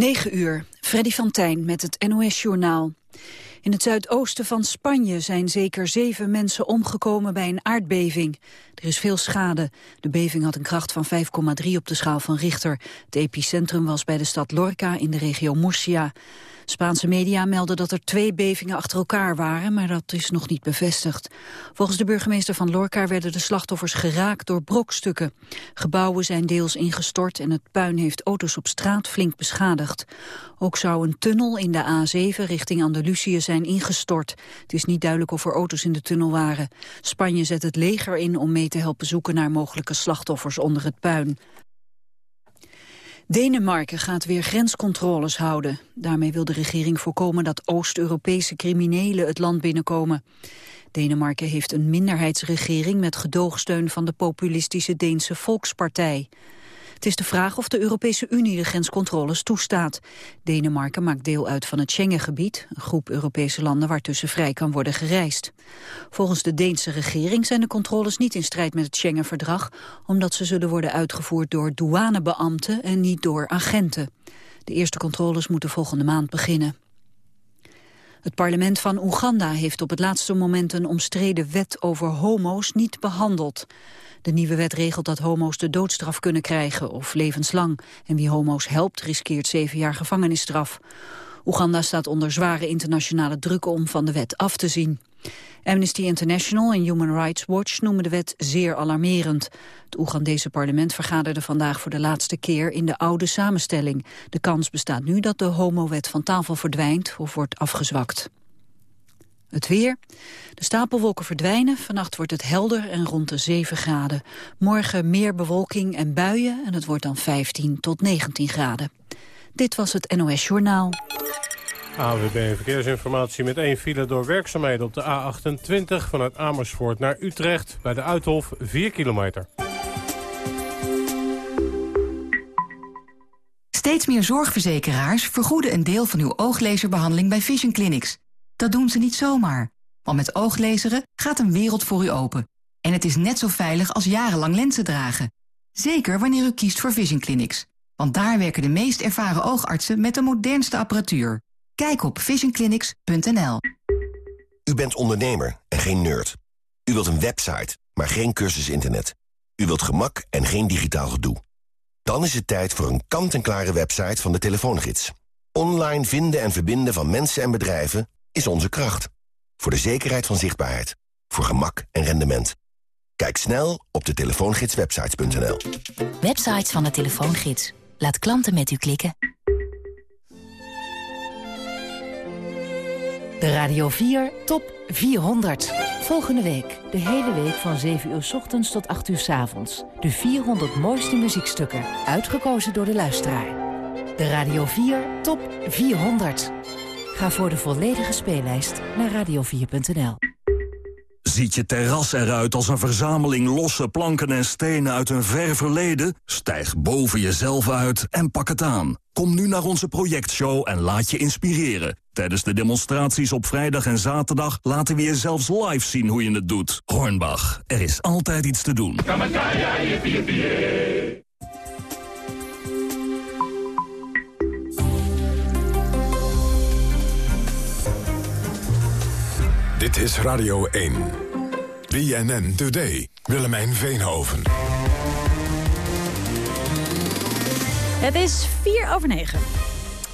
9 uur, Freddy van Tijn met het NOS-journaal. In het zuidoosten van Spanje zijn zeker zeven mensen omgekomen bij een aardbeving. Er is veel schade. De beving had een kracht van 5,3 op de schaal van Richter. Het epicentrum was bij de stad Lorca in de regio Murcia. Spaanse media melden dat er twee bevingen achter elkaar waren, maar dat is nog niet bevestigd. Volgens de burgemeester van Lorca werden de slachtoffers geraakt door brokstukken. Gebouwen zijn deels ingestort en het puin heeft auto's op straat flink beschadigd. Ook zou een tunnel in de A7 richting Andalusië zijn ingestort. Het is niet duidelijk of er auto's in de tunnel waren. Spanje zet het leger in om mee te helpen zoeken naar mogelijke slachtoffers onder het puin. Denemarken gaat weer grenscontroles houden. Daarmee wil de regering voorkomen dat Oost-Europese criminelen het land binnenkomen. Denemarken heeft een minderheidsregering met gedoogsteun van de populistische Deense Volkspartij. Het is de vraag of de Europese Unie de grenscontroles toestaat. Denemarken maakt deel uit van het Schengengebied, een groep Europese landen waartussen vrij kan worden gereisd. Volgens de Deense regering zijn de controles niet in strijd met het Schengenverdrag, omdat ze zullen worden uitgevoerd door douanebeambten en niet door agenten. De eerste controles moeten volgende maand beginnen. Het parlement van Oeganda heeft op het laatste moment een omstreden wet over homo's niet behandeld. De nieuwe wet regelt dat homo's de doodstraf kunnen krijgen of levenslang. En wie homo's helpt riskeert zeven jaar gevangenisstraf. Oeganda staat onder zware internationale druk om van de wet af te zien. Amnesty International en Human Rights Watch noemen de wet zeer alarmerend. Het Oegandese parlement vergaderde vandaag voor de laatste keer in de oude samenstelling. De kans bestaat nu dat de homowet van tafel verdwijnt of wordt afgezwakt. Het weer. De stapelwolken verdwijnen. Vannacht wordt het helder en rond de 7 graden. Morgen meer bewolking en buien en het wordt dan 15 tot 19 graden. Dit was het NOS Journaal. AWB Verkeersinformatie met één file door werkzaamheden op de A28... vanuit Amersfoort naar Utrecht bij de Uithof 4 kilometer. Steeds meer zorgverzekeraars vergoeden een deel van uw ooglezerbehandeling bij Vision Clinics. Dat doen ze niet zomaar. Want met ooglezeren gaat een wereld voor u open. En het is net zo veilig als jarenlang lenzen dragen. Zeker wanneer u kiest voor Vision Clinics. Want daar werken de meest ervaren oogartsen met de modernste apparatuur. Kijk op visionclinics.nl. U bent ondernemer en geen nerd. U wilt een website, maar geen cursus internet. U wilt gemak en geen digitaal gedoe. Dan is het tijd voor een kant-en-klare website van de telefoongids. Online vinden en verbinden van mensen en bedrijven is onze kracht. Voor de zekerheid van zichtbaarheid. Voor gemak en rendement. Kijk snel op de telefoongidswebsites.nl. Websites van de telefoongids. Laat klanten met u klikken. De Radio 4 Top 400. Volgende week, de hele week van 7 uur s ochtends tot 8 uur s avonds. De 400 mooiste muziekstukken, uitgekozen door de luisteraar. De Radio 4 Top 400. Ga voor de volledige speellijst naar radio4.nl. Ziet je terras eruit als een verzameling losse planken en stenen uit een ver verleden? Stijg boven jezelf uit en pak het aan. Kom nu naar onze projectshow en laat je inspireren. Tijdens de demonstraties op vrijdag en zaterdag laten we je zelfs live zien hoe je het doet. Hornbach, er is altijd iets te doen. Dit is Radio 1. BNN Today. Willemijn Veenhoven. Het is 4 over 9.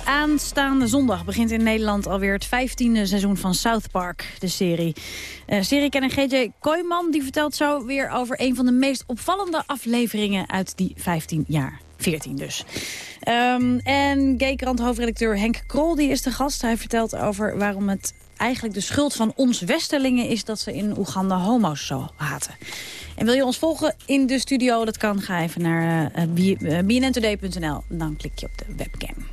Aanstaande zondag begint in Nederland alweer het 15e seizoen van South Park, de serie. Uh, seriekenner GJ Kooijman die vertelt zo weer over een van de meest opvallende afleveringen uit die 15 jaar. 14 dus. Um, en Gaykrant hoofdredacteur Henk Krol die is de gast. Hij vertelt over waarom het eigenlijk de schuld van ons Westerlingen is dat ze in Oeganda homo's zo haten. En wil je ons volgen in de studio? Dat kan. Ga even naar uh, eh, eh, bnntoday.nl. Dan klik je op de webcam.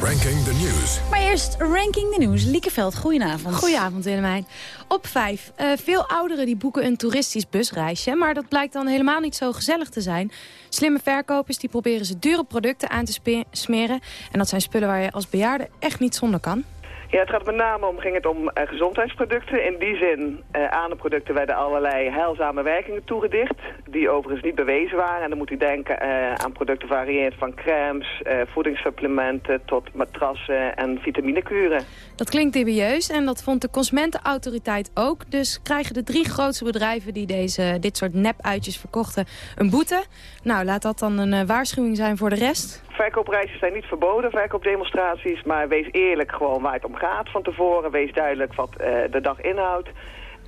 Ranking the News. Maar eerst Ranking the News. Liekeveld, goedenavond. Goedenavond Willemijn. Op vijf. Uh, veel ouderen die boeken een toeristisch busreisje. Maar dat blijkt dan helemaal niet zo gezellig te zijn. Slimme verkopers die proberen ze dure producten aan te smeren. En dat zijn spullen waar je als bejaarde echt niet zonder kan. Ja, het gaat met name om, ging het om uh, gezondheidsproducten. In die zin, uh, aan de producten werden allerlei heilzame werkingen toegedicht, die overigens niet bewezen waren. En dan moet u denken uh, aan producten variërend van crèmes, voedingssupplementen tot matrassen en vitaminekuren. Dat klinkt dubieus en dat vond de Consumentenautoriteit ook. Dus krijgen de drie grootste bedrijven die deze, dit soort nep-uitjes verkochten een boete. Nou, laat dat dan een waarschuwing zijn voor de rest. Verkoopreisjes zijn niet verboden, verkoopdemonstraties, maar wees eerlijk gewoon waar het om gaat van tevoren. Wees duidelijk wat uh, de dag inhoudt.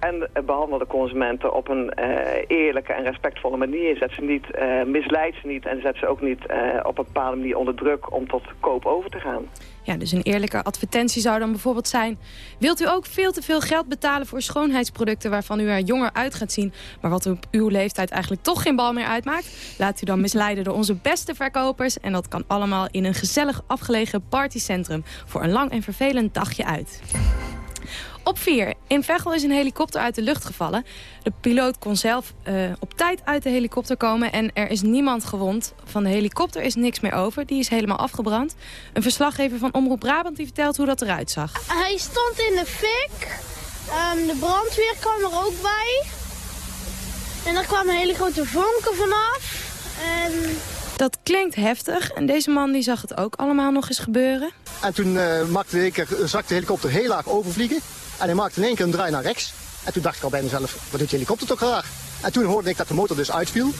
En uh, behandel de consumenten op een uh, eerlijke en respectvolle manier. Zet ze niet, misleid ze niet en zet ze ook niet op een bepaalde manier onder druk om tot koop over te gaan. Ja, dus een eerlijke advertentie zou dan bijvoorbeeld zijn... wilt u ook veel te veel geld betalen voor schoonheidsproducten... waarvan u er jonger uit gaat zien... maar wat op uw leeftijd eigenlijk toch geen bal meer uitmaakt? Laat u dan misleiden door onze beste verkopers... en dat kan allemaal in een gezellig afgelegen partycentrum... voor een lang en vervelend dagje uit. Op 4. In Veghel is een helikopter uit de lucht gevallen. De piloot kon zelf uh, op tijd uit de helikopter komen en er is niemand gewond. Van de helikopter is niks meer over, die is helemaal afgebrand. Een verslaggever van Omroep Brabant die vertelt hoe dat eruit zag. Hij stond in de fik, um, de brandweer kwam er ook bij. En daar kwamen hele grote vonken vanaf. En... Dat klinkt heftig en deze man die zag het ook allemaal nog eens gebeuren. En toen uh, maakte ik, zag de helikopter heel laag overvliegen. En hij maakte in één keer een draai naar rechts. En toen dacht ik al bij mezelf, wat doet die helikopter toch raar? En toen hoorde ik dat de motor dus uitviel.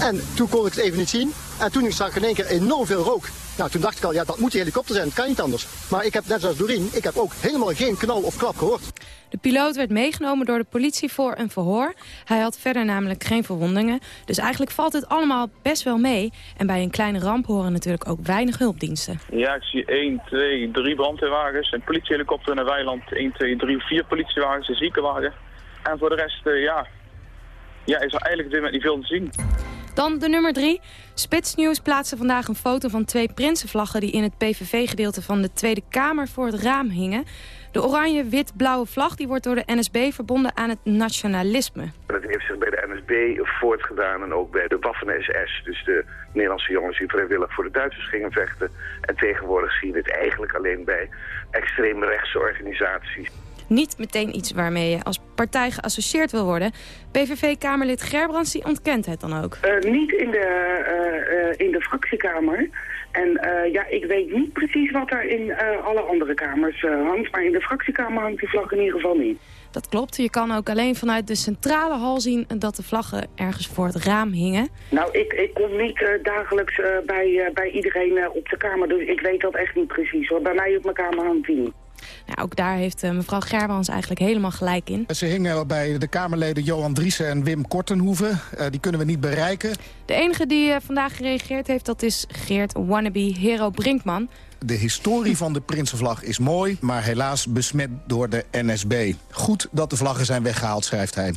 En toen kon ik het even niet zien. En toen zag ik in één keer enorm veel rook. Nou, toen dacht ik al, ja, dat moet die helikopter zijn. Het kan niet anders. Maar ik heb, net zoals Doreen, ik heb ook helemaal geen knal of klap gehoord. De piloot werd meegenomen door de politie voor een verhoor. Hij had verder namelijk geen verwondingen. Dus eigenlijk valt het allemaal best wel mee. En bij een kleine ramp horen natuurlijk ook weinig hulpdiensten. Ja, ik zie 1, 2, 3 brandweerwagens, een politiehelikopter in een weiland. 1, 2, 3, 4 politiewagens, een ziekenwagen. En voor de rest, uh, ja, ja, is er eigenlijk op dit moment niet veel te zien. Dan de nummer 3. Spitsnieuws plaatste vandaag een foto van twee prinsenvlaggen... die in het PVV-gedeelte van de Tweede Kamer voor het raam hingen. De oranje-wit-blauwe vlag die wordt door de NSB verbonden aan het nationalisme. Dat heeft zich bij de NSB voortgedaan en ook bij de Waffen-SS. Dus de Nederlandse jongens die vrijwillig voor de Duitsers gingen vechten. En tegenwoordig zie je dit eigenlijk alleen bij extreemrechtse organisaties niet meteen iets waarmee je als partij geassocieerd wil worden. PVV-Kamerlid Gerbrands die ontkent het dan ook. Uh, niet in de, uh, uh, in de fractiekamer. En ja, ik weet niet precies wat er in alle andere kamers hangt. Maar in de fractiekamer hangt die vlag in ieder geval niet. Dat klopt. Je kan ook alleen vanuit de centrale hal zien dat de vlaggen ergens voor het raam hingen. Nou, ik, ik kom niet dagelijks bij, bij iedereen op de kamer. Dus ik weet dat echt niet precies hoor. Bij mij op mijn kamer hangt die niet. Nou, ook daar heeft uh, mevrouw Gerbans eigenlijk helemaal gelijk in. Ze hingen bij de Kamerleden Johan Driessen en Wim Kortenhoeven. Uh, die kunnen we niet bereiken. De enige die uh, vandaag gereageerd heeft, dat is Geert Wannabe Hero Brinkman. De historie van de Prinsenvlag is mooi, maar helaas besmet door de NSB. Goed dat de vlaggen zijn weggehaald, schrijft hij.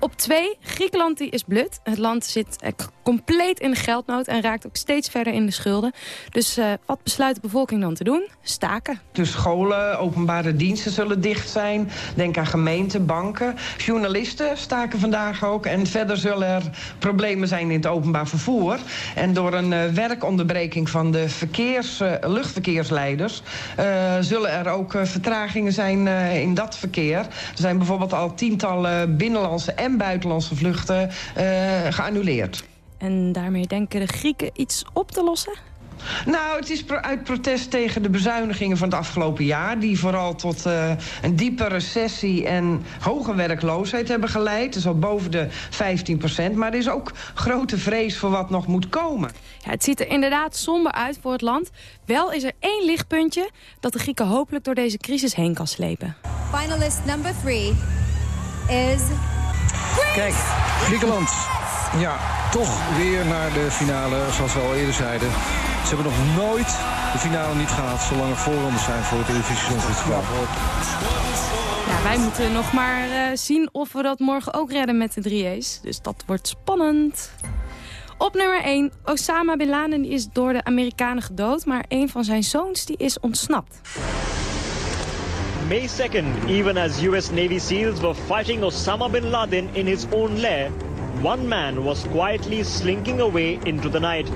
Op twee, Griekenland die is blut. Het land zit eh, compleet in de geldnood en raakt ook steeds verder in de schulden. Dus uh, wat besluit de bevolking dan te doen? Staken. De scholen, openbare diensten zullen dicht zijn. Denk aan gemeenten, banken. Journalisten staken vandaag ook. En verder zullen er problemen zijn in het openbaar vervoer. En door een uh, werkonderbreking van de verkeers, luchtverkeersleiders... zullen er ook vertragingen zijn in dat verkeer. Er zijn bijvoorbeeld al tientallen binnenlandse en buitenlandse vluchten geannuleerd. En daarmee denken de Grieken iets op te lossen? Nou, het is uit protest tegen de bezuinigingen van het afgelopen jaar... die vooral tot uh, een diepe recessie en hoge werkloosheid hebben geleid. Dus al boven de 15 procent. Maar er is ook grote vrees voor wat nog moet komen. Ja, het ziet er inderdaad somber uit voor het land. Wel is er één lichtpuntje dat de Grieken hopelijk door deze crisis heen kan slepen. Finalist number three is... Kijk, Griekenland. Ja, toch weer naar de finale, zoals we al eerder zeiden. Ze hebben nog nooit de finale niet gehad, zolang er voorrondes zijn voor het Eurovisie Songfestival. Ja, wij moeten nog maar uh, zien of we dat morgen ook redden met de 3A's. Dus dat wordt spannend. Op nummer 1, Osama Bin Laden is door de Amerikanen gedood... maar een van zijn zoons die is ontsnapt. May 2nd, even as US Navy SEALs were fighting Osama Bin Laden in his own lair... one man was quietly slinking away into the night.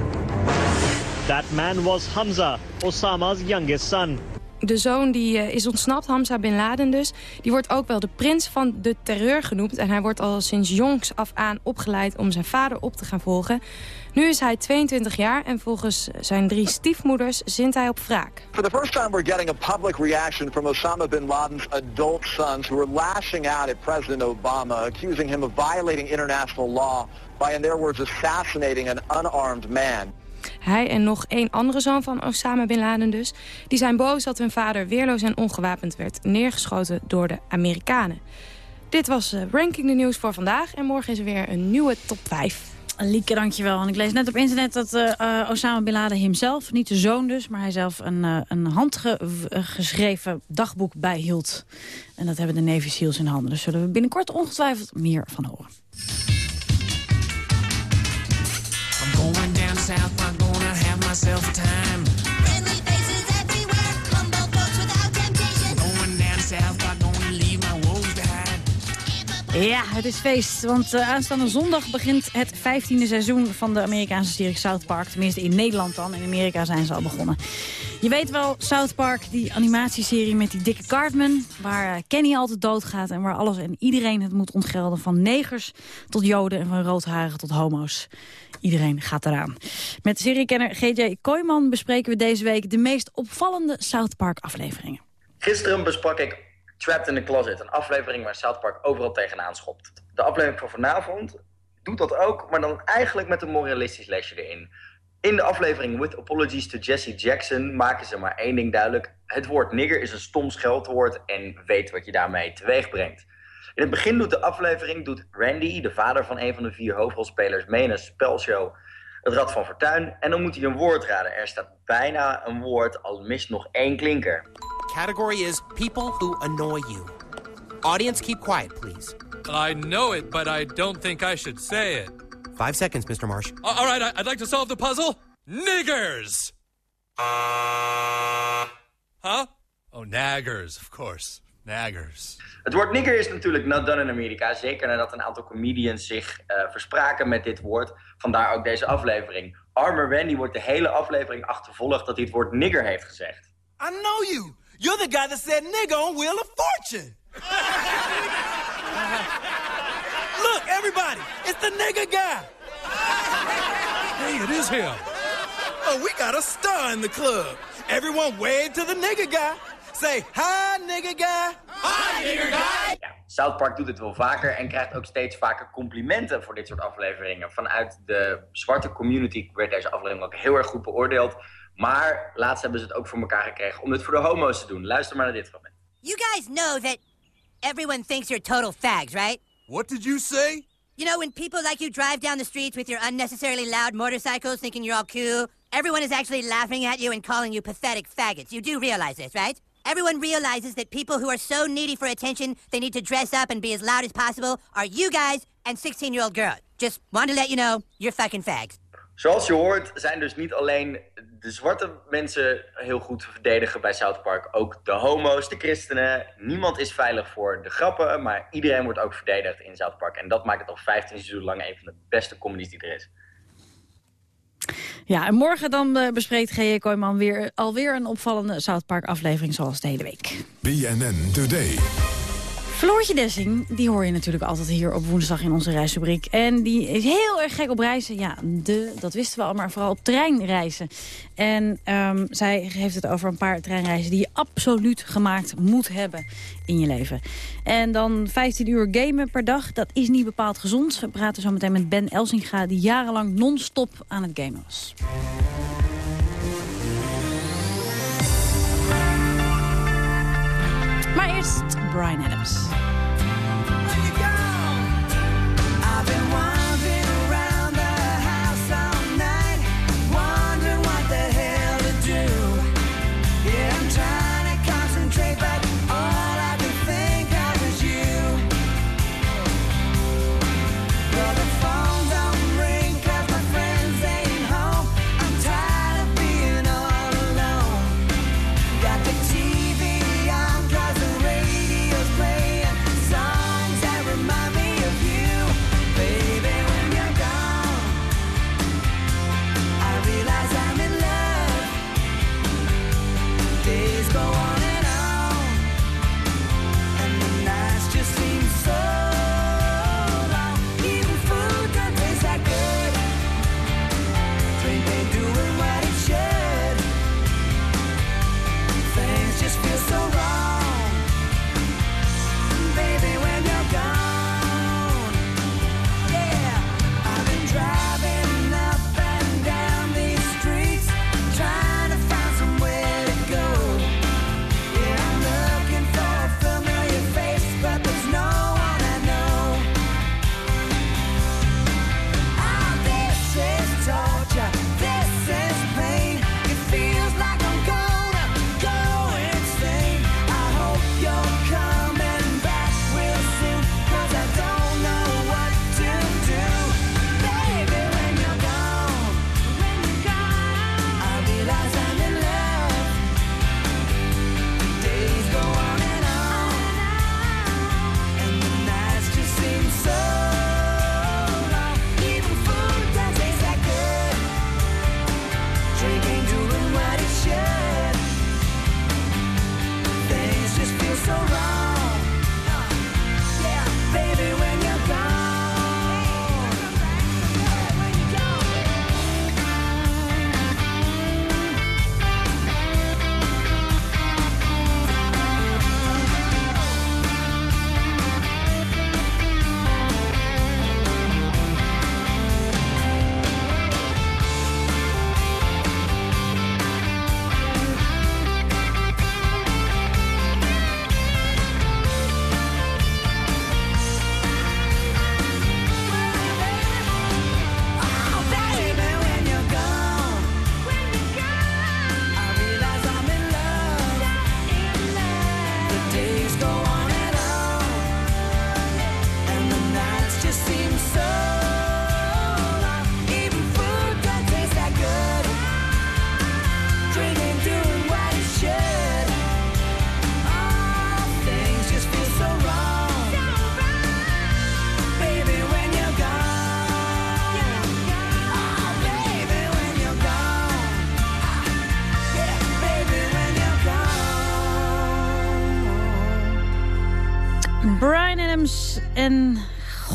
That man was Hamza, Osama's youngest son. De zoon die eh, is ontsnapt, Hamza Bin Laden dus. Die wordt ook wel de prins van de terreur genoemd. En hij wordt al sinds jongs af aan opgeleid om zijn vader op te gaan volgen. Nu is hij 22 jaar en volgens zijn drie stiefmoeders zint hij op wraak. For the first time we're getting a public reaction from Osama bin Laden's adult sons who are lashing out at President Obama, accusing him of violating international law by, in their words, assassinating an unarmed man. Hij en nog één andere zoon van Osama Bin Laden dus... die zijn boos dat hun vader weerloos en ongewapend werd... neergeschoten door de Amerikanen. Dit was uh, Ranking de Nieuws voor vandaag. En morgen is er weer een nieuwe top 5. Lieke, dankjewel. En ik lees net op internet dat uh, Osama Bin Laden hemzelf, niet de zoon dus... maar hij zelf een, uh, een handgeschreven dagboek bijhield. En dat hebben de Navy SEALs in handen. Dus zullen we binnenkort ongetwijfeld meer van horen. I'm going down south, I'm gonna have myself time. Ja, het is feest, want uh, aanstaande zondag begint het 15e seizoen van de Amerikaanse serie South Park. Tenminste in Nederland dan, in Amerika zijn ze al begonnen. Je weet wel, South Park, die animatieserie met die dikke Cartman... waar uh, Kenny altijd doodgaat en waar alles en iedereen het moet ontgelden... van negers tot joden en van roodharigen tot homo's. Iedereen gaat eraan. Met seriekenner GJ Kooijman bespreken we deze week... de meest opvallende South Park afleveringen. Gisteren besprak ik Trapped in the Closet. Een aflevering waar South Park overal tegenaan schopt. De aflevering van vanavond doet dat ook, maar dan eigenlijk met een moralistisch lesje erin. In de aflevering With Apologies to Jesse Jackson maken ze maar één ding duidelijk. Het woord nigger is een stom scheldwoord en weet wat je daarmee teweeg brengt. In het begin doet de aflevering doet Randy, de vader van een van de vier hoofdrolspelers, mee in een spelshow Het Rad van Fortuin. En dan moet hij een woord raden. Er staat bijna een woord, al mist nog één klinker. Category is people who annoy you. Audience, keep quiet, please. I know it, but I don't think I should say it. Five seconds, Mr. Marsh. All right, I'd like to solve the puzzle. Niggers! Huh? Oh, naggers, of course. Naggers. Het woord nigger is natuurlijk not done in Amerika. Zeker nadat een aantal comedians zich uh, verspraken met dit woord. Vandaar ook deze aflevering. Armer Randy wordt de hele aflevering achtervolgd dat hij het woord nigger heeft gezegd. I know you. You're the guy that said nigger on Wheel of Fortune. Look, everybody, it's the nigger guy. Hey, it is him. Oh, we got a star in the club. Everyone wave to the nigger guy. Say, hi, nigger guy. Hi, nigger guy. Ja, South Park doet het wel vaker en krijgt ook steeds vaker complimenten voor dit soort afleveringen. Vanuit de zwarte community werd deze aflevering ook heel erg goed beoordeeld. Maar laatst hebben ze het ook voor elkaar gekregen om dit voor de homo's te doen. Luister maar naar dit fragment. You guys know that everyone thinks you're total fags, right? What did you say? You know, when people like you drive down the streets with your unnecessarily loud motorcycles thinking you're all cool, everyone is actually laughing at you and calling you pathetic faggots. You do realize this, right? Everyone realizes that people who are so needy for attention they need to dress up and be as loud as possible are you guys and 16-year-old girl. Just wanted to let you know, you're fucking fags. Zoals je hoort zijn dus niet alleen de zwarte mensen heel goed te verdedigen bij South Park. Ook de homo's, de christenen. Niemand is veilig voor de grappen, maar iedereen wordt ook verdedigd in South Park. En dat maakt het al 15 seizoen lang een van de beste comedies die er is. Ja, en morgen dan uh, bespreekt G.J. Kooijman weer, alweer een opvallende South Park aflevering zoals de hele week. BNN Today. Floortje Dessing, die hoor je natuurlijk altijd hier op woensdag in onze reisrubriek. En die is heel erg gek op reizen. Ja, de, dat wisten we al, maar vooral op treinreizen. En um, zij heeft het over een paar treinreizen die je absoluut gemaakt moet hebben in je leven. En dan 15 uur gamen per dag, dat is niet bepaald gezond. We praten zo meteen met Ben Elsinga, die jarenlang non-stop aan het gamen was. Maar eerst Brian Adams.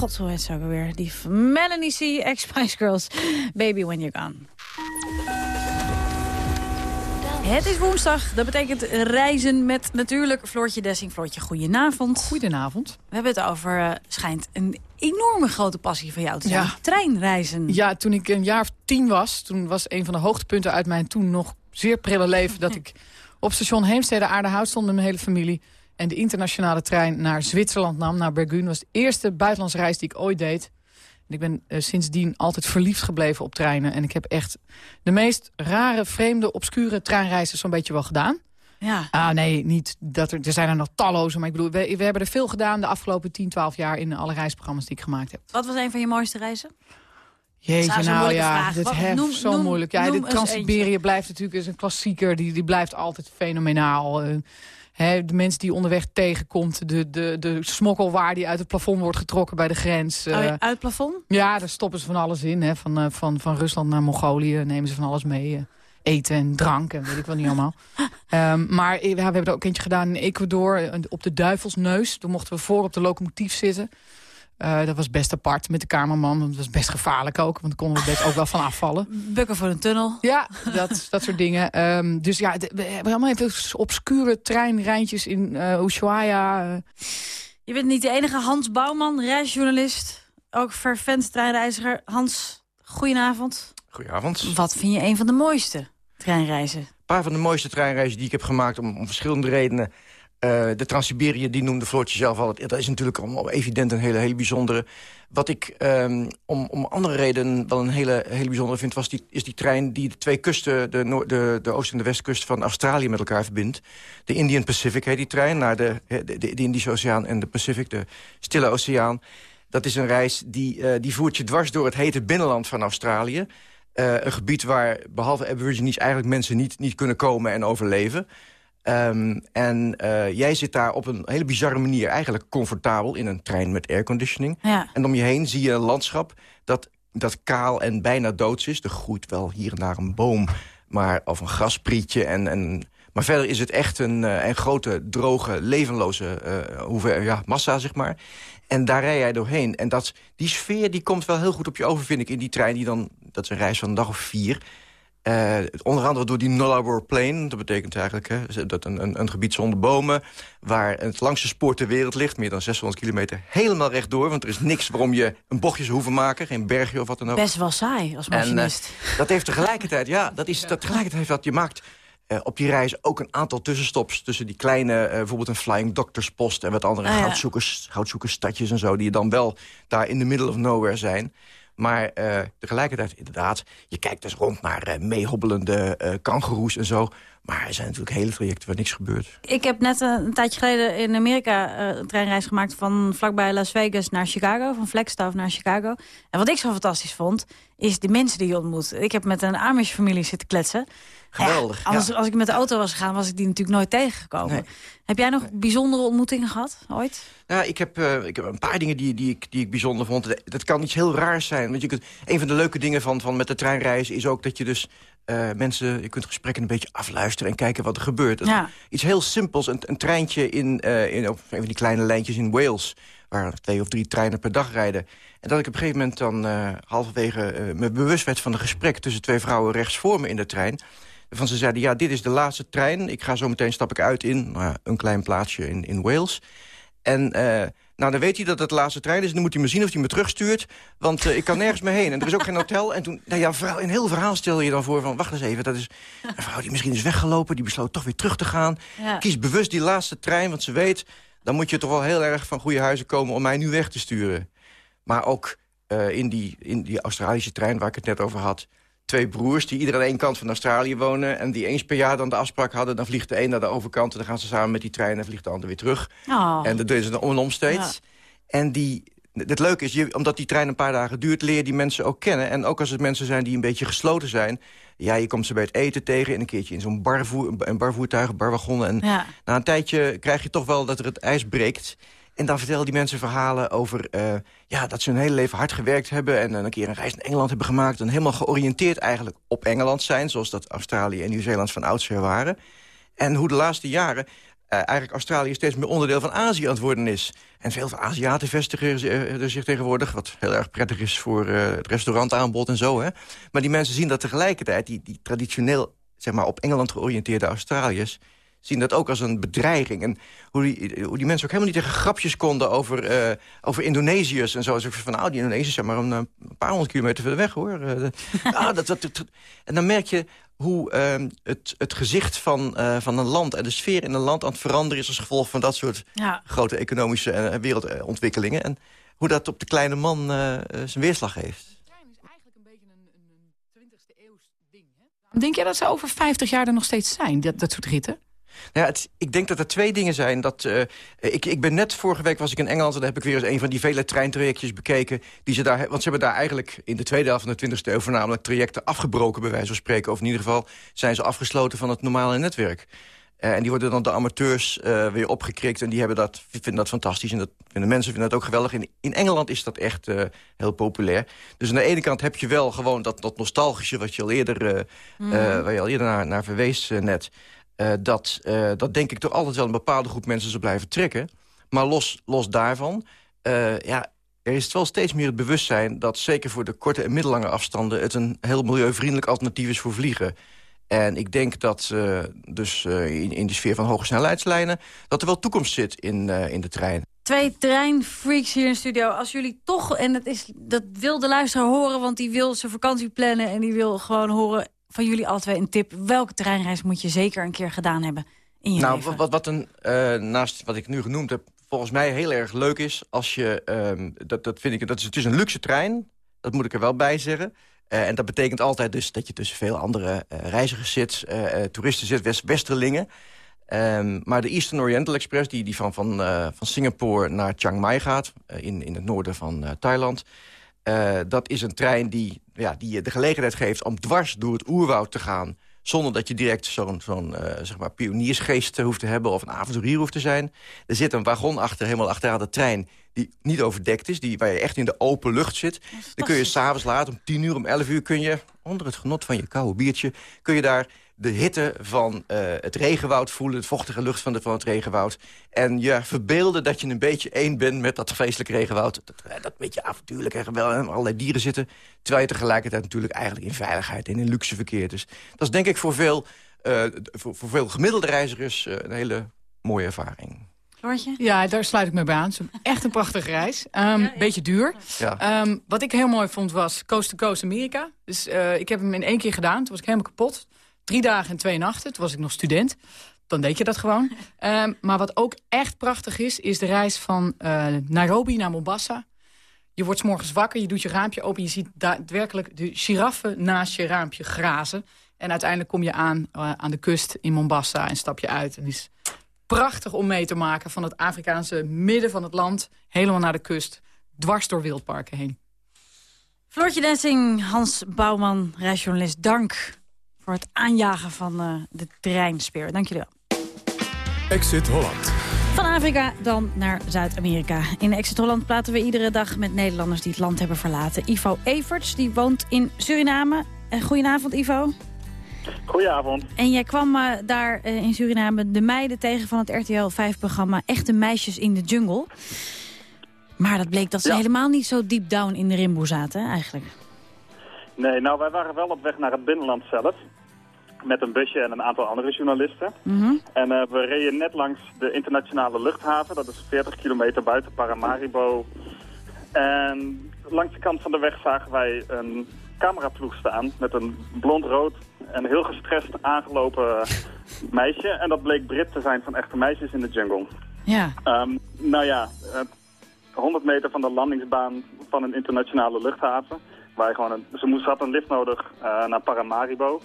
God, hoe heet ze ook alweer? Die Melanie C. X-Spice Girls. Baby When You're Gone. Het is woensdag. Dat betekent reizen met natuurlijk Floortje Dessing. Floortje, goedenavond. Goedenavond. We hebben het over, eh, schijnt, een enorme grote passie van jou te zijn. Ja. Treinreizen. Ja, toen ik een jaar of tien was, toen was een van de hoogtepunten uit mijn toen nog zeer prille leven... dat ik op station Heemstede Aardehout stond met mijn hele familie... en de internationale trein naar Zwitserland nam, naar Bergun. Was de eerste buitenlandse reis die ik ooit deed. En ik ben eh, sindsdien altijd verliefd gebleven op treinen. En ik heb echt de meest rare, vreemde, obscure treinreizen zo'n beetje wel gedaan. Ja. Ah, nee, niet dat er, er zijn er nog talloze. Maar ik bedoel, we, we hebben er veel gedaan de afgelopen 10, 12 jaar... in alle reisprogramma's die ik gemaakt heb. Wat was een van je mooiste reizen? Jeetje, nou ja, dit heft zo noem- moeilijk. Ja, de Trans-Siberië blijft natuurlijk is een klassieker. Die, die blijft altijd fenomenaal. Eh, de mensen die je onderweg tegenkomt. De, de, de smokkelwaar die uit het plafond wordt getrokken bij de grens. eh, Oh ja, uit het plafond? ja, daar stoppen ze van alles in. Hè. Van, eh, van, van Rusland naar Mongolië nemen ze van alles mee. eh, eten en drank en weet ik wel niet allemaal. Ehm, maar eh, ja, we hebben er ook eentje gedaan in Ecuador. eh, Op de Duivelsneus. Toen mochten we voor op de locomotief zitten. Eh, dat was best apart met de kamerman. want Het was best gevaarlijk ook. Want daar konden we best ook wel van afvallen. Bukken voor een tunnel. Ja, dat, dat soort dingen. Ehm, dus ja, we hebben allemaal even obscure treinrijntjes in eh Ushuaia. Je bent niet de enige Hans Bouwman, reisjournalist. Ook vervent treinreiziger. Hans, goedenavond. Goedenavond. Wat vind je een van de mooiste treinreizen? Een paar van de mooiste treinreizen die ik heb gemaakt om, om verschillende redenen. Eh, de Trans-Siberië, die noemde Floortje zelf al. Dat is natuurlijk allemaal evident een hele, hele bijzondere. Wat ik ehm, om, om andere redenen wel een hele, hele bijzondere vind... Was die, is die trein die de twee kusten, de, noord, de, de oost- en de westkust van Australië met elkaar verbindt. De Indian Pacific heet die trein, naar de, de, de, Indische Oceaan en de Pacific, de Stille Oceaan. Dat is een reis die, eh, die voert je dwars door het hete binnenland van Australië. Eh, een gebied waar behalve Aborigines eigenlijk mensen niet, niet kunnen komen en overleven. Ehm, en eh, jij zit daar op een hele bizarre manier eigenlijk comfortabel... in een trein met airconditioning. Ja. En om je heen zie je een landschap dat, dat kaal en bijna doods is. Er groeit wel hier en daar een boom maar, of een grasprietje. En, en, maar verder is het echt een, eh, een grote, droge, levenloze hoeveel, ja, massa, zeg maar. En daar rij jij doorheen. En dat, die sfeer die komt wel heel goed op je over, vind ik, in die trein. Die dan, dat is een reis van een dag of vier. Eh, onder andere door die Nullarbor Plain. Dat betekent eigenlijk hè, dat een, een, een gebied zonder bomen... waar het langste spoor ter wereld ligt, meer dan 600 kilometer... helemaal rechtdoor, want er is niks waarom je een bochtje zou hoeven maken. Geen bergje of wat dan ook. Best wel saai als En eh, machinist. dat heeft tegelijkertijd, ja, dat is dat tegelijkertijd heeft dat je maakt eh, op die reis ook een aantal tussenstops tussen die kleine, eh, bijvoorbeeld een Flying Doctors post en wat andere Ah, ja. goudzoekers, goudzoekersstadjes en zo, die dan wel daar in the middle of nowhere zijn. Maar eh, tegelijkertijd, inderdaad, je kijkt dus rond naar eh, meehobbelende eh kangoeroes en zo. Maar er zijn natuurlijk hele trajecten waar niks gebeurt. Ik heb net een, een tijdje geleden in Amerika eh, een treinreis gemaakt... van vlakbij Las Vegas naar Chicago, van Flagstaff naar Chicago. En wat ik zo fantastisch vond, is de mensen die je ontmoet. Ik heb met een Amish-familie zitten kletsen. Geweldig, als, ja. als ik met de auto was gegaan, was ik die natuurlijk nooit tegengekomen. Heb jij nog bijzondere ontmoetingen gehad, ooit? Ja, ik heb, eh, ik heb een paar dingen die, die, ik, die ik bijzonder vond. Dat kan iets heel raars zijn. Want je kunt, een van de leuke dingen van, van met de treinreizen is ook dat je dus eh, mensen, je kunt gesprekken een beetje afluisteren... en kijken wat er gebeurt. Ja. Iets heel simpels, een, een treintje in, eh, in op een van die kleine lijntjes in Wales... waar twee of drie treinen per dag rijden. En dat ik op een gegeven moment dan eh, halverwege me bewust werd van een gesprek... tussen twee vrouwen rechts voor me in de trein... Van ze zeiden, ja, dit is de laatste trein. Ik ga zo meteen stap ik uit in nou ja, een klein plaatsje in, in Wales. En nou, dan weet hij dat het de laatste trein is. En dan moet hij me zien of hij me terugstuurt. Want eh, ik kan nergens meer heen. En er is ook geen hotel. En toen, nou ja, vrouw, een heel verhaal stel je dan voor van... wacht eens even, dat is een vrouw die misschien is weggelopen. Die besloot toch weer terug te gaan. Ja. Kies bewust die laatste trein, want ze weet... dan moet je toch wel heel erg van goede huizen komen... om mij nu weg te sturen. Maar ook eh, in, die, in die Australische trein waar ik het net over had... twee broers die ieder aan één kant van Australië wonen... en die eens per jaar dan de afspraak hadden... dan vliegt de een naar de overkant en dan gaan ze samen met die trein... en vliegt de ander weer terug. Oh. En dat doen ze om en om steeds. En die, het leuke is, je, omdat die trein een paar dagen duurt... leer je die mensen ook kennen. En ook als het mensen zijn die een beetje gesloten zijn... ja, je komt ze bij het eten tegen... en een keertje in zo'n barvoer, een barvoertuig, barwagon. En Ja. na een tijdje krijg je toch wel dat er het ijs breekt... En dan vertellen die mensen verhalen over eh, ja, dat ze hun hele leven hard gewerkt hebben... en een keer een reis naar Engeland hebben gemaakt... en helemaal georiënteerd eigenlijk op Engeland zijn... zoals dat Australië en Nieuw-Zeeland van oudsher waren. En hoe de laatste jaren eh, eigenlijk Australië steeds meer onderdeel van Azië aan het worden is. En veel van Aziaten vestigen eh, er zich tegenwoordig... wat heel erg prettig is voor het restaurantaanbod en zo. Hè. Maar die mensen zien dat tegelijkertijd... die, die traditioneel zeg maar, op Engeland georiënteerde Australiërs zien dat ook als een bedreiging. En hoe die, hoe die mensen ook helemaal niet tegen grapjes konden over, eh, over Indonesiërs en zo. Zo van, nou, die Indonesiërs zijn maar een, eh, een paar honderd kilometer verder weg, hoor. Eh, ah, dat, dat, dat- en dan merk je hoe ehm, het, het gezicht van, eh, van een land... en de sfeer in een land aan het veranderen is... als gevolg van dat soort Ja. grote economische en wereldontwikkelingen. En hoe dat op de kleine man zijn weerslag heeft. Denk jij dat ze over 50 jaar er nog steeds zijn, dat, dat soort ritten? Ja, het, ik denk dat er twee dingen zijn. Dat, eh, ik, ik ben net vorige week was ik in Engeland... en daar heb ik weer eens een van die vele treintrajectjes bekeken. Die ze daar, want ze hebben daar eigenlijk in de tweede helft van de 20e eeuw... voornamelijk trajecten afgebroken, bij wijze van spreken. Of in ieder geval zijn ze afgesloten van het normale netwerk. Eh, en die worden dan de amateurs eh, weer opgekrikt. En die hebben dat, vinden dat fantastisch. En dat vinden mensen vinden dat ook geweldig. In, in Engeland is dat echt heel populair. Dus aan de ene kant heb je wel gewoon dat, dat nostalgische... wat je al eerder, eh, waar je al eerder naar, naar verwees net. Eh, dat, eh, dat denk ik toch altijd wel een bepaalde groep mensen zal blijven trekken. Maar los, los daarvan, eh, ja, er is wel steeds meer het bewustzijn... dat zeker voor de korte en middellange afstanden... het een heel milieuvriendelijk alternatief is voor vliegen. En ik denk dat dus in, in de sfeer van hoge snelheidslijnen... dat er wel toekomst zit in, in de trein. Twee treinfreaks hier in de studio. Als jullie toch, en dat, is, dat wil de luisteraar horen... want die wil zijn vakantie plannen en die wil gewoon horen van jullie alle twee een tip. Welke treinreis moet je zeker een keer gedaan hebben in je nou, leven? wat, wat een, eh, naast wat ik nu genoemd heb... volgens mij heel erg leuk is... als je, ehm, dat, dat vind ik, dat is, het is een luxe trein, dat moet ik er wel bij zeggen... Eh, en dat betekent altijd dus dat je tussen veel andere eh, reizigers zit... toeristen zit, west westerlingen. Ehm, maar de Eastern Oriental Express, die, die van, van, van Singapore naar Chiang Mai gaat... in, in het noorden van Thailand... dat is een trein die, ja, die je de gelegenheid geeft om dwars door het oerwoud te gaan... zonder dat je direct zo'n zo'n eh, zeg maar pioniersgeest hoeft te hebben... of een avonturier hoeft te zijn. Er zit een wagon achter, helemaal achteraan de trein... die niet overdekt is, die, waar je echt in de open lucht zit. Dan kun je s'avonds laat, om 10 uur, om 11 uur... kun je, onder het genot van je koude biertje... kun je daar de hitte van eh, het regenwoud voelen... het vochtige lucht van, de, van het regenwoud. En je verbeelden dat je een beetje één bent met dat vreselijke regenwoud. Dat, eh, dat beetje avontuurlijk en geweldig. En allerlei dieren zitten. Terwijl je tegelijkertijd natuurlijk eigenlijk in veiligheid... en in luxe verkeert. Dus dat is denk ik voor veel, eh, voor, voor veel gemiddelde reizigers... een hele mooie ervaring. Ja, daar sluit ik me bij aan. Het is echt een prachtige reis. Ehm Beetje duur. Ja. Ehm, wat ik heel mooi vond was Coast to Coast Amerika. Dus eh, ik heb hem in één keer gedaan. Toen was ik helemaal kapot. Drie dagen en twee nachten. Toen was ik nog student. Dan deed je dat gewoon. Ehm, maar wat ook echt prachtig is, is de reis van eh, Nairobi naar Mombasa. Je wordt 's morgens wakker, je doet je raampje open... je ziet daadwerkelijk de giraffen naast je raampje grazen. En uiteindelijk kom je aan eh, aan de kust in Mombasa en stap je uit. En het is prachtig om mee te maken van het Afrikaanse midden van het land... helemaal naar de kust, dwars door wildparken heen. Floortje Densing, Hans Bouwman, reisjournalist, dank voor het aanjagen van eh, de treinspeer. Dank jullie wel. Exit Holland. Van Afrika dan naar Zuid-Amerika. In Exit Holland praten we iedere dag met Nederlanders die het land hebben verlaten. Ivo Everts, die woont in Suriname. Eh, goedenavond, Ivo. Goedenavond. En jij kwam eh, daar in Suriname de meiden tegen van het RTL 5-programma Echte Meisjes in de Jungle. Maar dat bleek dat ze Ja. helemaal niet zo deep down in de rimboe zaten, eigenlijk. Nee, nou wij waren wel op weg naar het binnenland zelf. Met een busje en een aantal andere journalisten. Mhm. En eh, we reden net langs de internationale luchthaven. Dat is 40 kilometer buiten Paramaribo. En langs de kant van de weg zagen wij een cameraploeg staan met een blond-rood en heel gestrest aangelopen meisje. En dat bleek Brit te zijn van echte meisjes in de jungle. Ja. Ehm, nou ja, eh, 100 meter van de landingsbaan van een internationale luchthaven. Waar je gewoon een, ze moest, had een lift nodig eh, naar Paramaribo.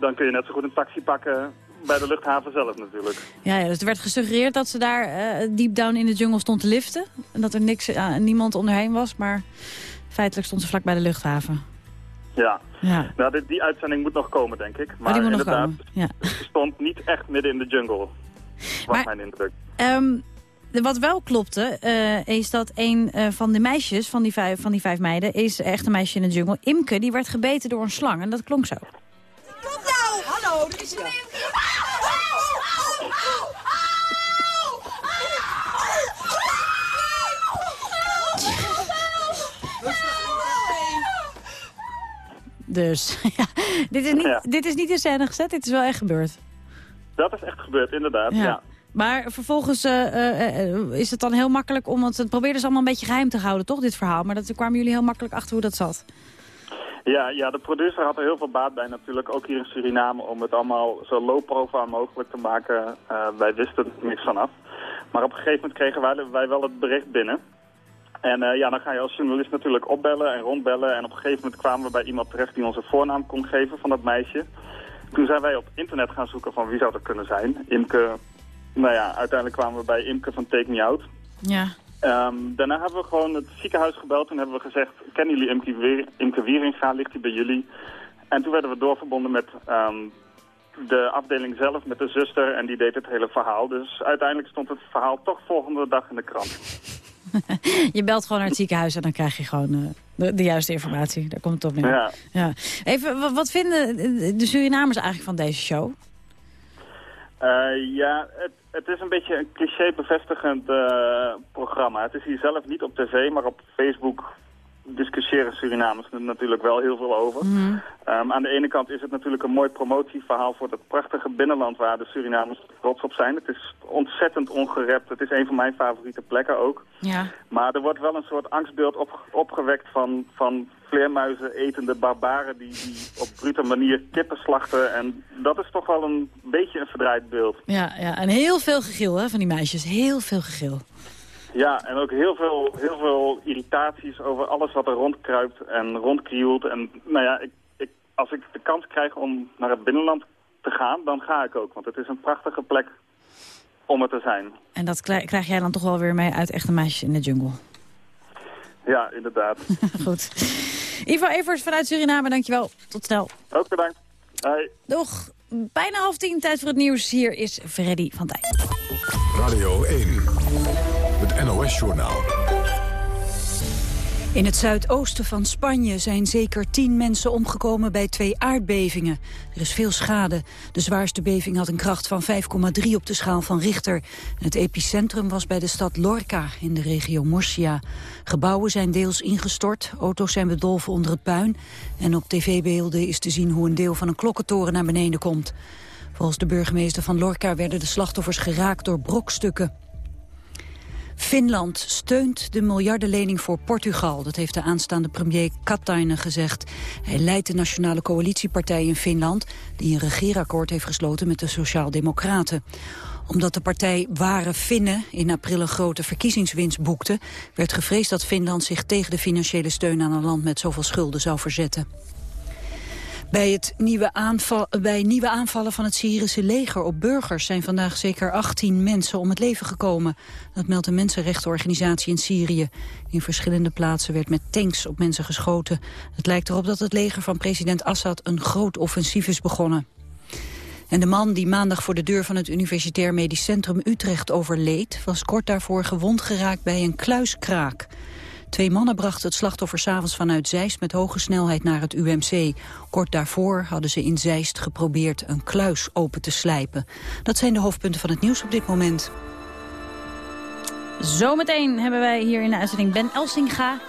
Dan kun je net zo goed een taxi pakken bij de luchthaven zelf natuurlijk. Ja, ja, dus er werd gesuggereerd dat ze daar eh, deep down in de jungle stond te liften. En dat er niks, eh, niemand onderheen was, maar feitelijk stond ze vlak bij de luchthaven. Ja, Ja. nou, dit, die uitzending moet nog komen denk ik. Maar die moet nog inderdaad, komen, ja. ze stond niet echt midden in de jungle. Was Maar- mijn indruk. Ehm, wat wel klopte, eh, is dat een eh, van de meisjes, van die, vijf, van die vijf meiden, is echt een meisje in de jungle. Imke, die werd gebeten door een slang en dat klonk zo. Kom nou! Hallo, er is een... Dus ja, dit, is niet, Ja. dit is niet in scène gezet, dit is wel echt gebeurd. Dat is echt gebeurd, inderdaad. Ja. ja. Maar vervolgens eh, eh, eh, is het dan heel makkelijk om... want het probeerden ze allemaal een beetje geheim te houden, toch, dit verhaal? Maar dat, kwamen jullie heel makkelijk achter hoe dat zat. Ja, ja, de producer had er heel veel baat bij natuurlijk, ook hier in Suriname, om het allemaal zo low profile mogelijk te maken. Wij wisten er niks vanaf. Maar op een gegeven moment kregen wij, wij wel het bericht binnen. En ja, dan ga je als journalist natuurlijk opbellen en rondbellen. En op een gegeven moment kwamen we bij iemand terecht die onze voornaam kon geven van dat meisje. Toen zijn wij op internet gaan zoeken van wie zou dat kunnen zijn. Imke, nou ja, uiteindelijk kwamen we bij Imke van Take Me Out. Ja. Ehm, daarna hebben we gewoon het ziekenhuis gebeld en hebben we gezegd... kennen jullie Imke, Weer Imke Wieringa, ligt hij bij jullie? En toen werden we doorverbonden met ehm, de afdeling zelf, met de zuster... en die deed het hele verhaal. Dus uiteindelijk stond het verhaal toch volgende dag in de krant. Je belt gewoon naar het ziekenhuis en dan krijg je gewoon eh, de, de juiste informatie. Daar komt het op neer. Ja. Ja. Even, wa- wat vinden de Surinamers eigenlijk van deze show? Eh, ja, het, het is een beetje een cliché-bevestigend eh, programma. Het is hier zelf niet op tv, maar op Facebook discussiëren Surinamers er natuurlijk wel heel veel over. Ehm, aan de ene kant is het natuurlijk een mooi promotieverhaal voor het prachtige binnenland waar de Surinamers trots op zijn. Het is ontzettend ongerept. Het is een van mijn favoriete plekken ook. Ja. Maar er wordt wel een soort angstbeeld op, opgewekt van, van vleermuizen etende barbaren die, die op brute manier kippen slachten. En dat is toch wel een beetje een verdraaid beeld. Ja, ja, en heel veel gegil hè, van die meisjes. Heel veel gegil. Ja, en ook heel veel, heel veel irritaties over alles wat er rondkruipt en rondkrioelt. En nou ja, ik, ik, als ik de kans krijg om naar het binnenland te gaan, dan ga ik ook. Want het is een prachtige plek om er te zijn. En dat krij- krijg jij dan toch wel weer mee uit Echte Meisjes in de Jungle. Ja, inderdaad. Goed. Ivo Evers vanuit Suriname, dankjewel. Tot snel. ook bedankt. Hoi. Nog bijna half tien, tijd voor het nieuws. Hier is Freddy van Tijn. Radio 1, het NOS-journaal. In het zuidoosten van Spanje zijn zeker tien mensen omgekomen bij twee aardbevingen. Er is veel schade. De zwaarste beving had een kracht van 5,3 op de schaal van Richter. Het epicentrum was bij de stad Lorca in de regio Murcia. Gebouwen zijn deels ingestort, auto's zijn bedolven onder het puin... en op tv-beelden is te zien hoe een deel van een klokkentoren naar beneden komt. Volgens de burgemeester van Lorca werden de slachtoffers geraakt door brokstukken. Finland steunt de miljardenlening voor Portugal. Dat heeft de aanstaande premier Katainen gezegd. Hij leidt de nationale coalitiepartij in Finland... die een regeerakkoord heeft gesloten met de Sociaal-Democraten. Omdat de partij Ware Finnen in april een grote verkiezingswinst boekte... werd gevreesd dat Finland zich tegen de financiële steun aan een land met zoveel schulden zou verzetten. Bij, het nieuwe aanval, bij nieuwe aanvallen van het Syrische leger op burgers zijn vandaag zeker 18 mensen om het leven gekomen. Dat meldt een mensenrechtenorganisatie in Syrië. In verschillende plaatsen werd met tanks op mensen geschoten. Het lijkt erop dat het leger van president Assad een groot offensief is begonnen. En de man die maandag voor de deur van het Universitair Medisch Centrum Utrecht overleed... was kort daarvoor gewond geraakt bij een kluiskraak. Twee mannen brachten het slachtoffer s'avonds vanuit Zeist met hoge snelheid naar het UMC. Kort daarvoor hadden ze in Zeist geprobeerd een kluis open te slijpen. Dat zijn de hoofdpunten van het nieuws op dit moment. Zometeen hebben wij hier in de uitzending Ben Elsinga.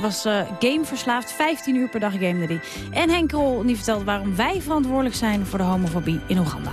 Was eh, gameverslaafd, 15 uur per dag gamede hij. En Henk Krol die vertelt waarom wij verantwoordelijk zijn voor de homofobie in Oeganda.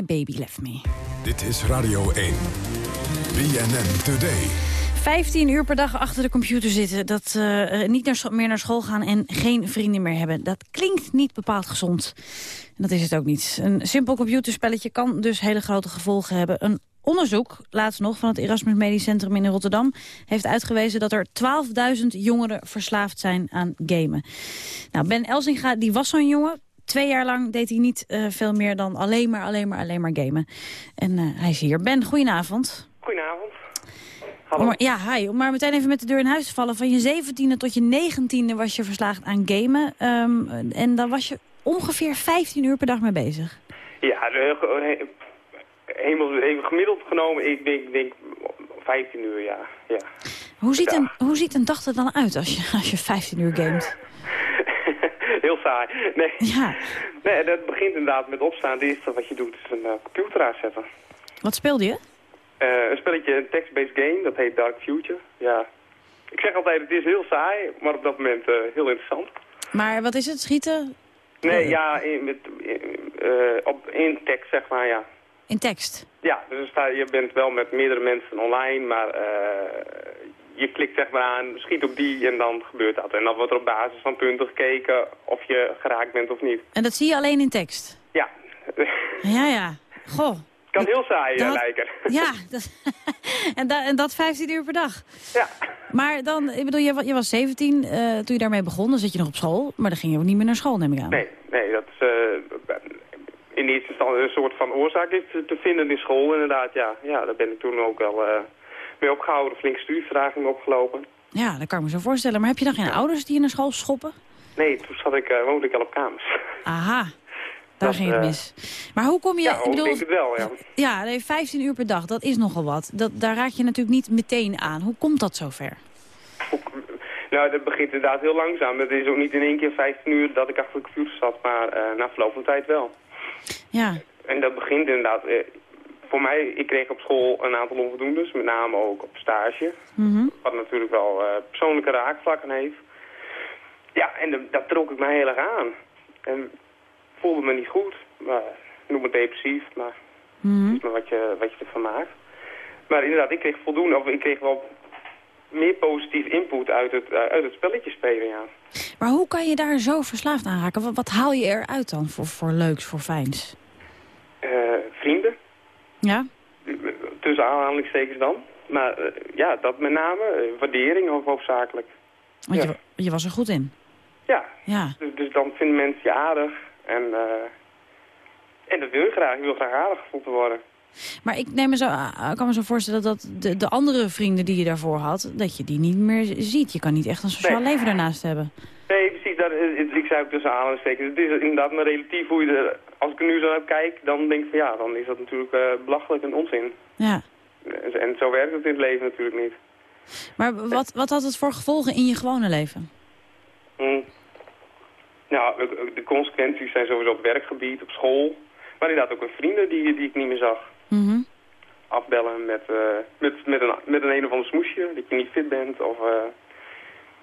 My Baby Left Me. Dit is Radio 1. BNN Today. 15 uur per dag achter de computer zitten, dat eh, niet naar meer naar school gaan en geen vrienden meer hebben. Dat klinkt niet bepaald gezond. En dat is het ook niet. Een simpel computerspelletje kan dus hele grote gevolgen hebben. Een onderzoek, laatst nog, van het Erasmus Medisch Centrum in Rotterdam... heeft uitgewezen dat er 12.000 jongeren verslaafd zijn aan gamen. Nou, Ben Elsinga, die was zo'n jongen. Twee jaar lang deed hij niet eh, veel meer dan alleen maar, alleen maar, alleen maar gamen. En eh, hij is hier. Ben, goedenavond. Goedenavond. Om maar, ja, hi. Om maar meteen even met de deur in huis te vallen. Van je 17e tot je 19e was je verslaafd aan gamen. Ehm, en dan was je ongeveer 15 uur per dag mee bezig. Ja, de, ge- he- hemel, even gemiddeld genomen, ik denk, denk 15 uur, ja. ja. Hoe ziet, een, hoe ziet een dag er dan uit als je, als je 15 uur gamet? Heel saai. Nee. Ja. nee, dat begint inderdaad met opstaan. Het eerste wat je doet is een eh, computer aanzetten. Wat speelde je? Eh, een spelletje, een text-based game, dat heet Dark Future. Ja. Ik zeg altijd, het is heel saai, maar op dat moment eh, heel interessant. Maar wat is het? Schieten? Nee, ja, in, met, op, in tekst, zeg maar, ja. In tekst? Ja, dus je bent wel met meerdere mensen online, maar eh, je klikt zeg maar aan, schiet op die en dan gebeurt dat. En dan wordt er op basis van punten gekeken of je geraakt bent of niet. En dat zie je alleen in tekst? Ja. Ja, ja. Goh. kan heel saai eh, dat- lijken. Ja, dat, en, da- en dat 15 uur per dag. Ja. Maar dan, ik bedoel, je, je was 17 eh, toen je daarmee begon. Dan zit je nog op school, maar dan ging je ook niet meer naar school, neem ik aan. Nee, nee, dat is eh, in eerste instantie een soort van oorzaak is te, te vinden in school inderdaad. Ja, ja daar ben ik toen ook wel mee opgehouden, flinke studievertraging opgelopen. Ja, dat kan ik me zo voorstellen. Maar heb je dan geen ouders die je naar school schoppen? Nee, toen zat ik, eh, woonde ik al op kamers. Aha, daar Dat, ging het eh, mis. Maar hoe kom je... ja, ik bedoel, denk het wel, ja. ja, nee, 15 uur per dag, dat is nogal wat. Dat, daar raak je natuurlijk niet meteen aan. Hoe komt dat zover? Nou, dat begint inderdaad heel langzaam. Het is ook niet in één keer 15 uur dat ik achter de computer zat, maar eh, na verloop van tijd wel. Ja, En dat begint inderdaad... voor mij, ik kreeg op school een aantal onvoldoendes, met name ook op stage. Mhm. Wat natuurlijk wel eh, persoonlijke raakvlakken heeft. Ja, en de- dat trok ik mij heel erg aan. En voelde me niet goed. Maar, noem het depressief, maar is maar wat je, wat je ervan maakt. Maar inderdaad, ik kreeg voldoende, of ik kreeg wel meer positief input uit het, eh, uit het spelletje spelen, ja. Maar hoe kan je daar zo verslaafd aan raken? Wat, wat haal je eruit dan voor, voor leuks, voor fijns? Eh, vrienden, Ja? tussen aanhalingstekens dan. Maar eh, ja, dat met name, eh, waardering ho- hoofdzakelijk. Want Ja. je, je was er goed in. Ja, Ja. dus, dus dan vinden mensen je aardig. En, eh, en dat wil je graag. Je wil graag aardig gevonden worden. Maar ik neem me zo, ik kan me zo voorstellen dat de, de andere vrienden die je daarvoor had... dat je die niet meer ziet. Je kan niet echt een sociaal Nee. leven daarnaast hebben. Dat, is- ik zei ook tussen aanhalingstekens. Het is inderdaad maar relatief hoe je er... Als ik er nu zo naar kijk, dan denk ik van ja, dan is dat natuurlijk eh, belachelijk en onzin. Ja. En, en zo werkt het in het leven natuurlijk niet. Maar wat, wat had het voor gevolgen in je gewone leven? Nou, de- consequenties zijn sowieso op werkgebied, op school. Maar inderdaad ook met vrienden die, die ik niet meer zag. Mhm. Afbellen met, eh, met, met, een, met een een of ander smoesje, dat je niet fit bent. Of, eh,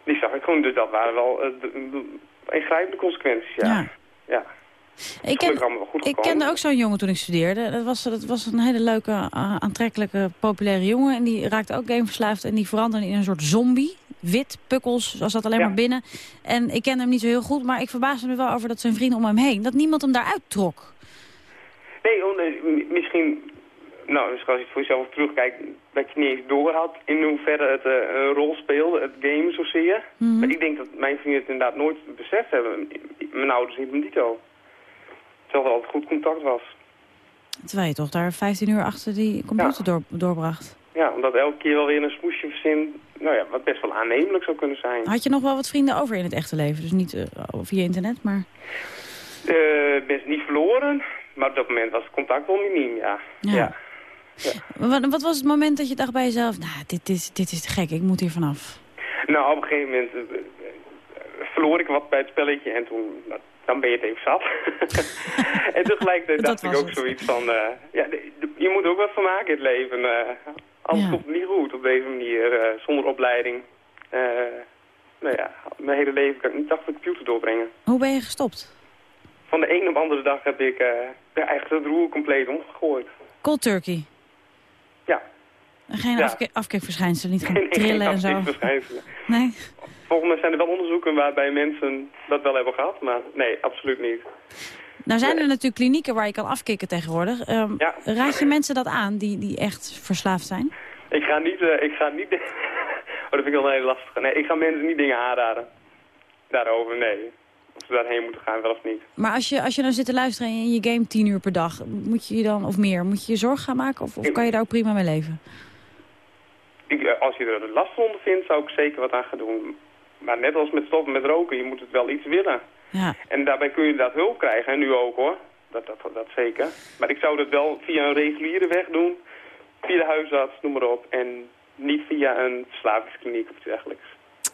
die zag ik gewoon. Dus dat waren wel eh, de- de- ingrijpende consequenties, ja. Ja. ja. Ik, goed ik kende ook zo'n jongen toen ik studeerde. Dat was, dat was een hele leuke, aantrekkelijke, populaire jongen. En die raakte ook gameverslaafd en die veranderde in een soort zombie. Wit, pukkels, zoals dat alleen Ja. maar binnen. En ik kende hem niet zo heel goed, maar ik verbaasde me wel over dat zijn vrienden om hem heen... dat niemand hem daaruit trok. Nee, oh, misschien... Nou, dus als je voor jezelf terugkijkt, dat je niet eens door had in hoeverre het eh, een rol speelde, het gamen zozeer. Mhm. Maar ik denk dat mijn vrienden het inderdaad nooit beseft hebben. Mijn ouders niet, mijn dito. Terwijl er altijd goed contact was. Terwijl je toch daar 15 uur achter die computer door, doorbracht. Ja, omdat elke keer wel weer een smoesje verzin, nou ja, wat best wel aannemelijk zou kunnen zijn. Had je nog wel wat vrienden over in het echte leven? Dus niet eh, via internet, maar... Eh best niet verloren, maar op dat moment was het contact wel miniem, ja. Ja. ja. Wat, wat was het moment dat je dacht bij jezelf... nou, dit is, dit is te gek, ik moet hier vanaf. Nou, op een gegeven moment eh, verloor ik wat bij het spelletje en toen, nou, dan ben je het even zat. en tegelijkertijd dacht ik ook het. zoiets van, eh, ja, de- de- je moet ook wat van maken in het leven. eh anders Ja. komt niet goed op deze manier, zonder opleiding. Nou ja, mijn hele leven kan ik niet achter de computer doorbrengen. Hoe ben je gestopt? Van de een op de andere dag heb ik ja, eigenlijk het roer compleet omgegooid. Cold turkey. Geen Ja. afke afkikverschijnselen, niet gaan trillen en zo. Nee? Volgens mij zijn er wel onderzoeken waarbij mensen dat wel hebben gehad, maar nee, absoluut niet. Nou zijn er natuurlijk klinieken waar je kan afkicken tegenwoordig. Ehm, Ja. Raad je mensen dat aan die, die echt verslaafd zijn? Ik ga niet, eh, ik ga niet, oh dat vind ik wel een hele lastige. Nee, ik ga mensen niet dingen aanraden. Daarover, nee. Of ze daarheen moeten gaan, wel of niet. Maar als je, als je nou zit te luisteren en je game tien uur per dag... moet je je dan, of meer, moet je je zorgen gaan maken? Of, of kan je daar ook prima mee leven? Ik, eh, als je er last van ondervindt, zou ik zeker wat aan gaan doen. Maar net als met stoppen met roken, je moet het wel iets willen. Ja. En daarbij kun je inderdaad hulp krijgen, en nu ook hoor. Dat, dat, dat zeker. Maar ik zou dat wel via een reguliere weg doen. Via de huisarts, noem maar op. En niet via een verslavingskliniek of iets dergelijks.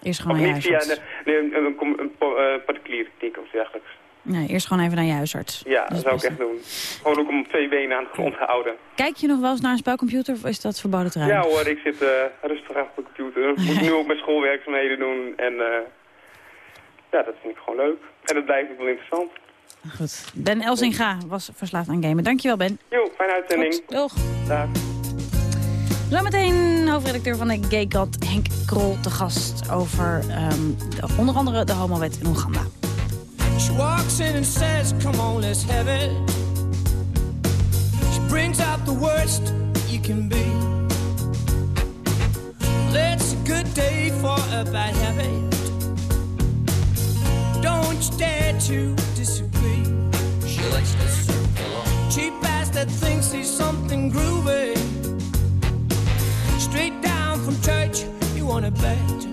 Eerst gewoon Of niet via een, een, een, eh, particuliere kliniek of iets dergelijks. Nee, eerst gewoon even naar je huisarts. Ja, dat zou ik echt doen. Gewoon ook om twee benen aan de grond te houden. Kijk je nog wel eens naar een spelcomputer of is dat verboden terrein? Ja hoor, ik zit eh, rustig achter de computer. Ik moet nu ook mijn schoolwerkzaamheden doen. En eh, ja, dat vind ik gewoon leuk. En dat blijft ook wel interessant. Goed. Ben Elsinga was verslaafd aan gamen. Dankjewel, Ben. Jo, fijne uitzending. Goed, Doeg. Dag. Zometeen hoofdredacteur van de Gay God, Henk Krol, te gast over ehm, de- onder andere de homowet in Oeganda. She walks in and says, Come on, let's have it. She brings out the worst you can be. It's a good day for a bad habit. Don't you dare to disagree. She likes to circle on. Cheap ass that thinks he's something groovy. Straight down from church, you wanna bet.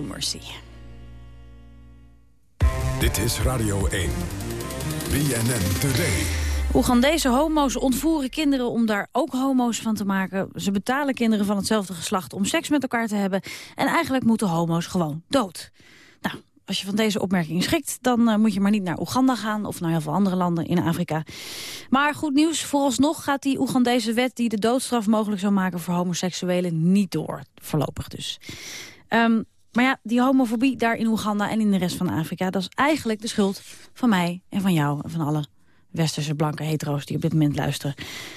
No Mercy. Dit is Radio 1. BNN Today. Oegandese homo's ontvoeren kinderen om daar ook homo's van te maken. Ze betalen kinderen van hetzelfde geslacht om seks met elkaar te hebben. En eigenlijk moeten homo's gewoon dood. Nou, als je van deze opmerking schrikt, dan eh, moet je maar niet naar Oeganda gaan... of naar heel veel andere landen in Afrika. Maar goed nieuws, vooralsnog gaat die Oegandese wet... die de doodstraf mogelijk zou maken voor homoseksuelen niet door. Voorlopig dus. Ehm, maar ja, die homofobie daar in Oeganda en in de rest van Afrika... dat is eigenlijk de schuld van mij en van jou en van alle westerse blanke hetero's die op dit moment luisteren.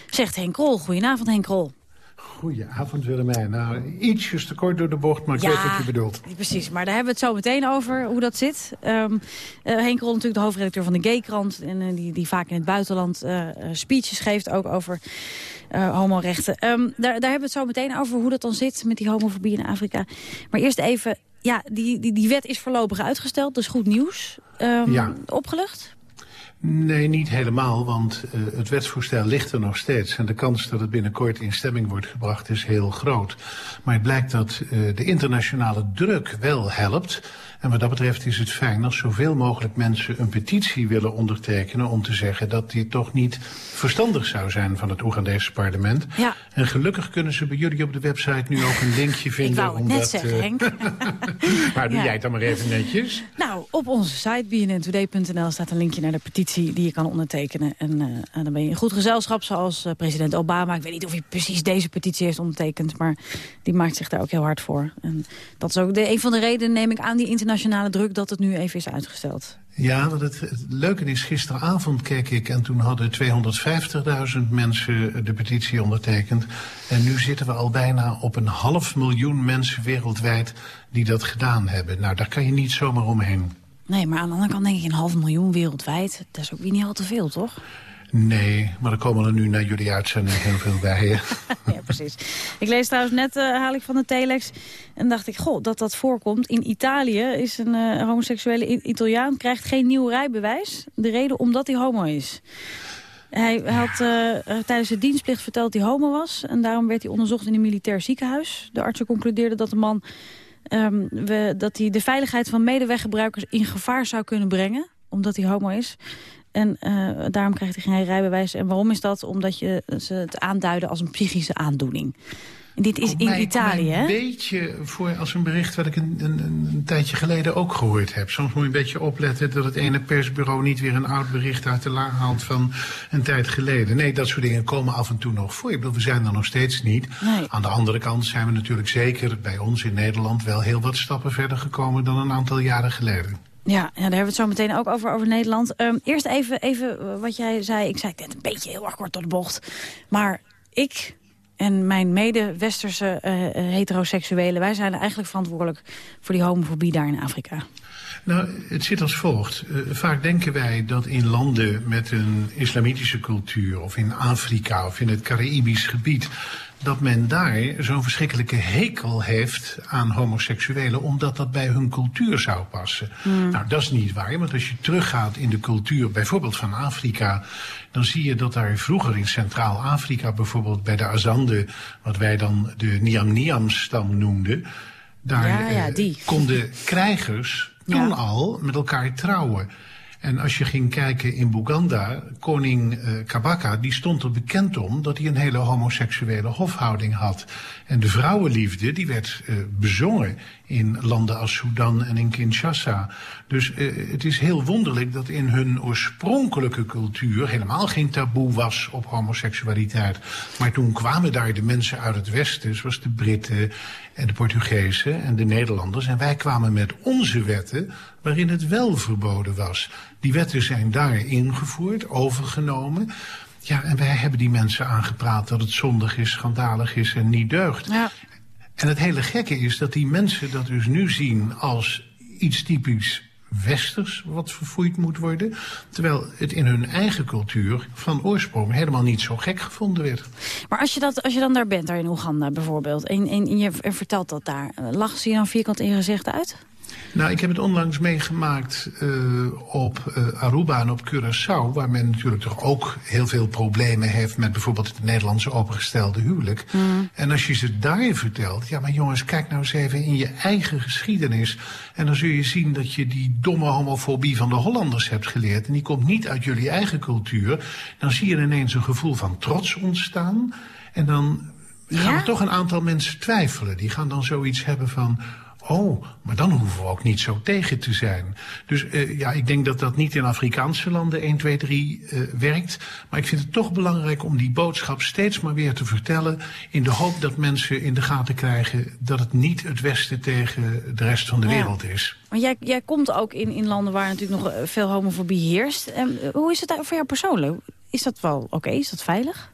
Zegt Henk Krol. Goedenavond Henk Krol. Goedenavond Willemijn. Nou, ietsjes te kort door de bocht, maar ik weet wat je bedoelt. Precies, maar daar hebben we het zo meteen over, hoe dat zit. Ehm eh, Henk Krol natuurlijk de hoofdredacteur van de Gaykrant... en eh, die, die vaak in het buitenland eh, speeches geeft, ook over eh, homorechten. Ehm, daar, daar hebben we het zo meteen over, hoe dat dan zit met die homofobie in Afrika. Maar eerst even, ja, die, die, die wet is voorlopig uitgesteld, is goed nieuws. Ehm, Ja. Opgelucht? Nee, niet helemaal, want eh, het wetsvoorstel ligt er nog steeds. En de kans dat het binnenkort in stemming wordt gebracht is heel groot. Maar het blijkt dat eh, de internationale druk wel helpt. En wat dat betreft is het fijn als zoveel mogelijk mensen een petitie willen ondertekenen... om te zeggen dat dit toch niet verstandig zou zijn van het Oegandese parlement. Ja. En gelukkig kunnen ze bij jullie op de website nu ook een linkje Ik vinden. wou het net dat, zeggen, eh, Henk. maar doe Ja. jij het dan maar even netjes. Nou, op onze site bnntoday.nl staat een linkje naar de petitie die je kan ondertekenen. En, eh, dan ben je in goed gezelschap, zoals eh, president Obama. Ik weet niet of hij precies deze petitie heeft ondertekend, maar die maakt zich daar ook heel hard voor. En dat is ook de, een van de redenen, neem ik aan, die internationale druk dat het nu even is uitgesteld. Ja, want het, het leuke is, gisteravond keek ik en toen hadden 250.000 mensen de petitie ondertekend. En nu zitten we al bijna op een half miljoen mensen wereldwijd die dat gedaan hebben. Nou, daar kan je niet zomaar omheen. Nee, maar aan de andere kant denk ik een half miljoen wereldwijd. Dat is ook weer niet al te veel, toch? Nee, maar er komen er nu naar jullie uitzending heel veel bij. ja, precies. Ik lees trouwens net, eh, haal ik van de telex, en dacht ik, goh, dat dat voorkomt. In Italië is een eh, homoseksuele Italiaan, krijgt geen nieuw rijbewijs. De reden omdat hij homo is. Hij had eh, tijdens de dienstplicht verteld dat hij homo was. En daarom werd hij onderzocht in een militair ziekenhuis. De artsen concludeerden dat de man ehm, we, dat hij de veiligheid van medeweggebruikers in gevaar zou kunnen brengen. Omdat hij homo is. En eh, daarom krijgt hij geen rijbewijs. En waarom is dat? Omdat je ze het aanduiden als een psychische aandoening. En dit is in Mij- Italië, hè? Een beetje voor als een bericht wat ik een, een, een, een tijdje geleden ook gehoord heb. Soms moet je een beetje opletten dat het ene persbureau niet weer een oud bericht uit de la haalt van een tijd geleden. Nee, dat soort dingen komen af en toe nog voor. Ik bedoel, we zijn er nog steeds niet. Nee. Aan de andere kant zijn we natuurlijk zeker bij ons in Nederland wel heel wat stappen verder gekomen dan een aantal jaren geleden. Ja, ja, daar hebben we het zo meteen ook over, over Nederland. Ehm, eerst even, even eh, wat jij zei. Ik zei net een beetje heel erg kort door de bocht. Maar ik en mijn mede-westerse eh, heteroseksuelen... wij zijn eigenlijk verantwoordelijk voor die homofobie daar in Afrika. Nou, het zit als volgt. Vaak denken wij dat in landen met een islamitische cultuur... of in Afrika of in het Caribisch gebied... dat men daar zo'n verschrikkelijke hekel heeft aan homoseksuelen... omdat dat bij hun cultuur zou passen. Nou, dat is niet waar, want als je teruggaat in de cultuur... bijvoorbeeld van Afrika... dan zie je dat daar vroeger in Centraal-Afrika... bijvoorbeeld bij de Azande... wat wij dan de Niam-Niam-stam noemden... daar Ja, ja, eh, konden krijgers toen Ja. al met elkaar trouwen. En als je ging kijken in Buganda, koning eh, Kabaka, die stond er bekend om dat hij een hele homoseksuele hofhouding had. En de vrouwenliefde, die werd eh, bezongen in landen als Sudan en in Kinshasa. Dus eh, het is heel wonderlijk dat in hun oorspronkelijke cultuur helemaal geen taboe was op homoseksualiteit. Maar toen kwamen daar de mensen uit het Westen, zoals de Britten en de Portugezen en de Nederlanders. En wij kwamen met onze wetten waarin het wel verboden was. Die wetten zijn daar ingevoerd, overgenomen. Ja, en wij hebben die mensen aangepraat dat het zondig is, schandalig is en niet deugt. Ja. En het hele gekke is dat die mensen dat dus nu zien als iets typisch westers wat verfoeid moet worden. Terwijl het in hun eigen cultuur van oorsprong helemaal niet zo gek gevonden werd. Maar als je, dat, als je dan daar bent, daar in Oeganda bijvoorbeeld... en, en, je vertelt dat daar, eh, lachen ze je dan vierkant in je gezicht uit? Nou, ik heb het onlangs meegemaakt eh, op eh, Aruba en op Curaçao... waar men natuurlijk toch ook heel veel problemen heeft... met bijvoorbeeld het Nederlandse opengestelde huwelijk. En als je ze daar vertelt... ja, maar jongens, kijk nou eens even in je eigen geschiedenis... en dan zul je zien dat je die domme homofobie van de Hollanders hebt geleerd... en die komt niet uit jullie eigen cultuur. Dan zie je ineens een gevoel van trots ontstaan... en dan gaan er toch een aantal mensen twijfelen. Die gaan dan zoiets hebben van... Oh, maar dan hoeven we ook niet zo tegen te zijn. Dus eh, ja, ik denk dat dat niet in Afrikaanse landen 1, 2, 3 eh, werkt. Maar ik vind het toch belangrijk om die boodschap steeds maar weer te vertellen... in de hoop dat mensen in de gaten krijgen... dat het niet het Westen tegen de rest van de Ja. wereld is. Want jij, jij komt ook in, in landen waar natuurlijk nog eh, veel homofobie heerst. En, eh, hoe is het daar voor jou persoonlijk? Is dat wel oké? Is dat veilig?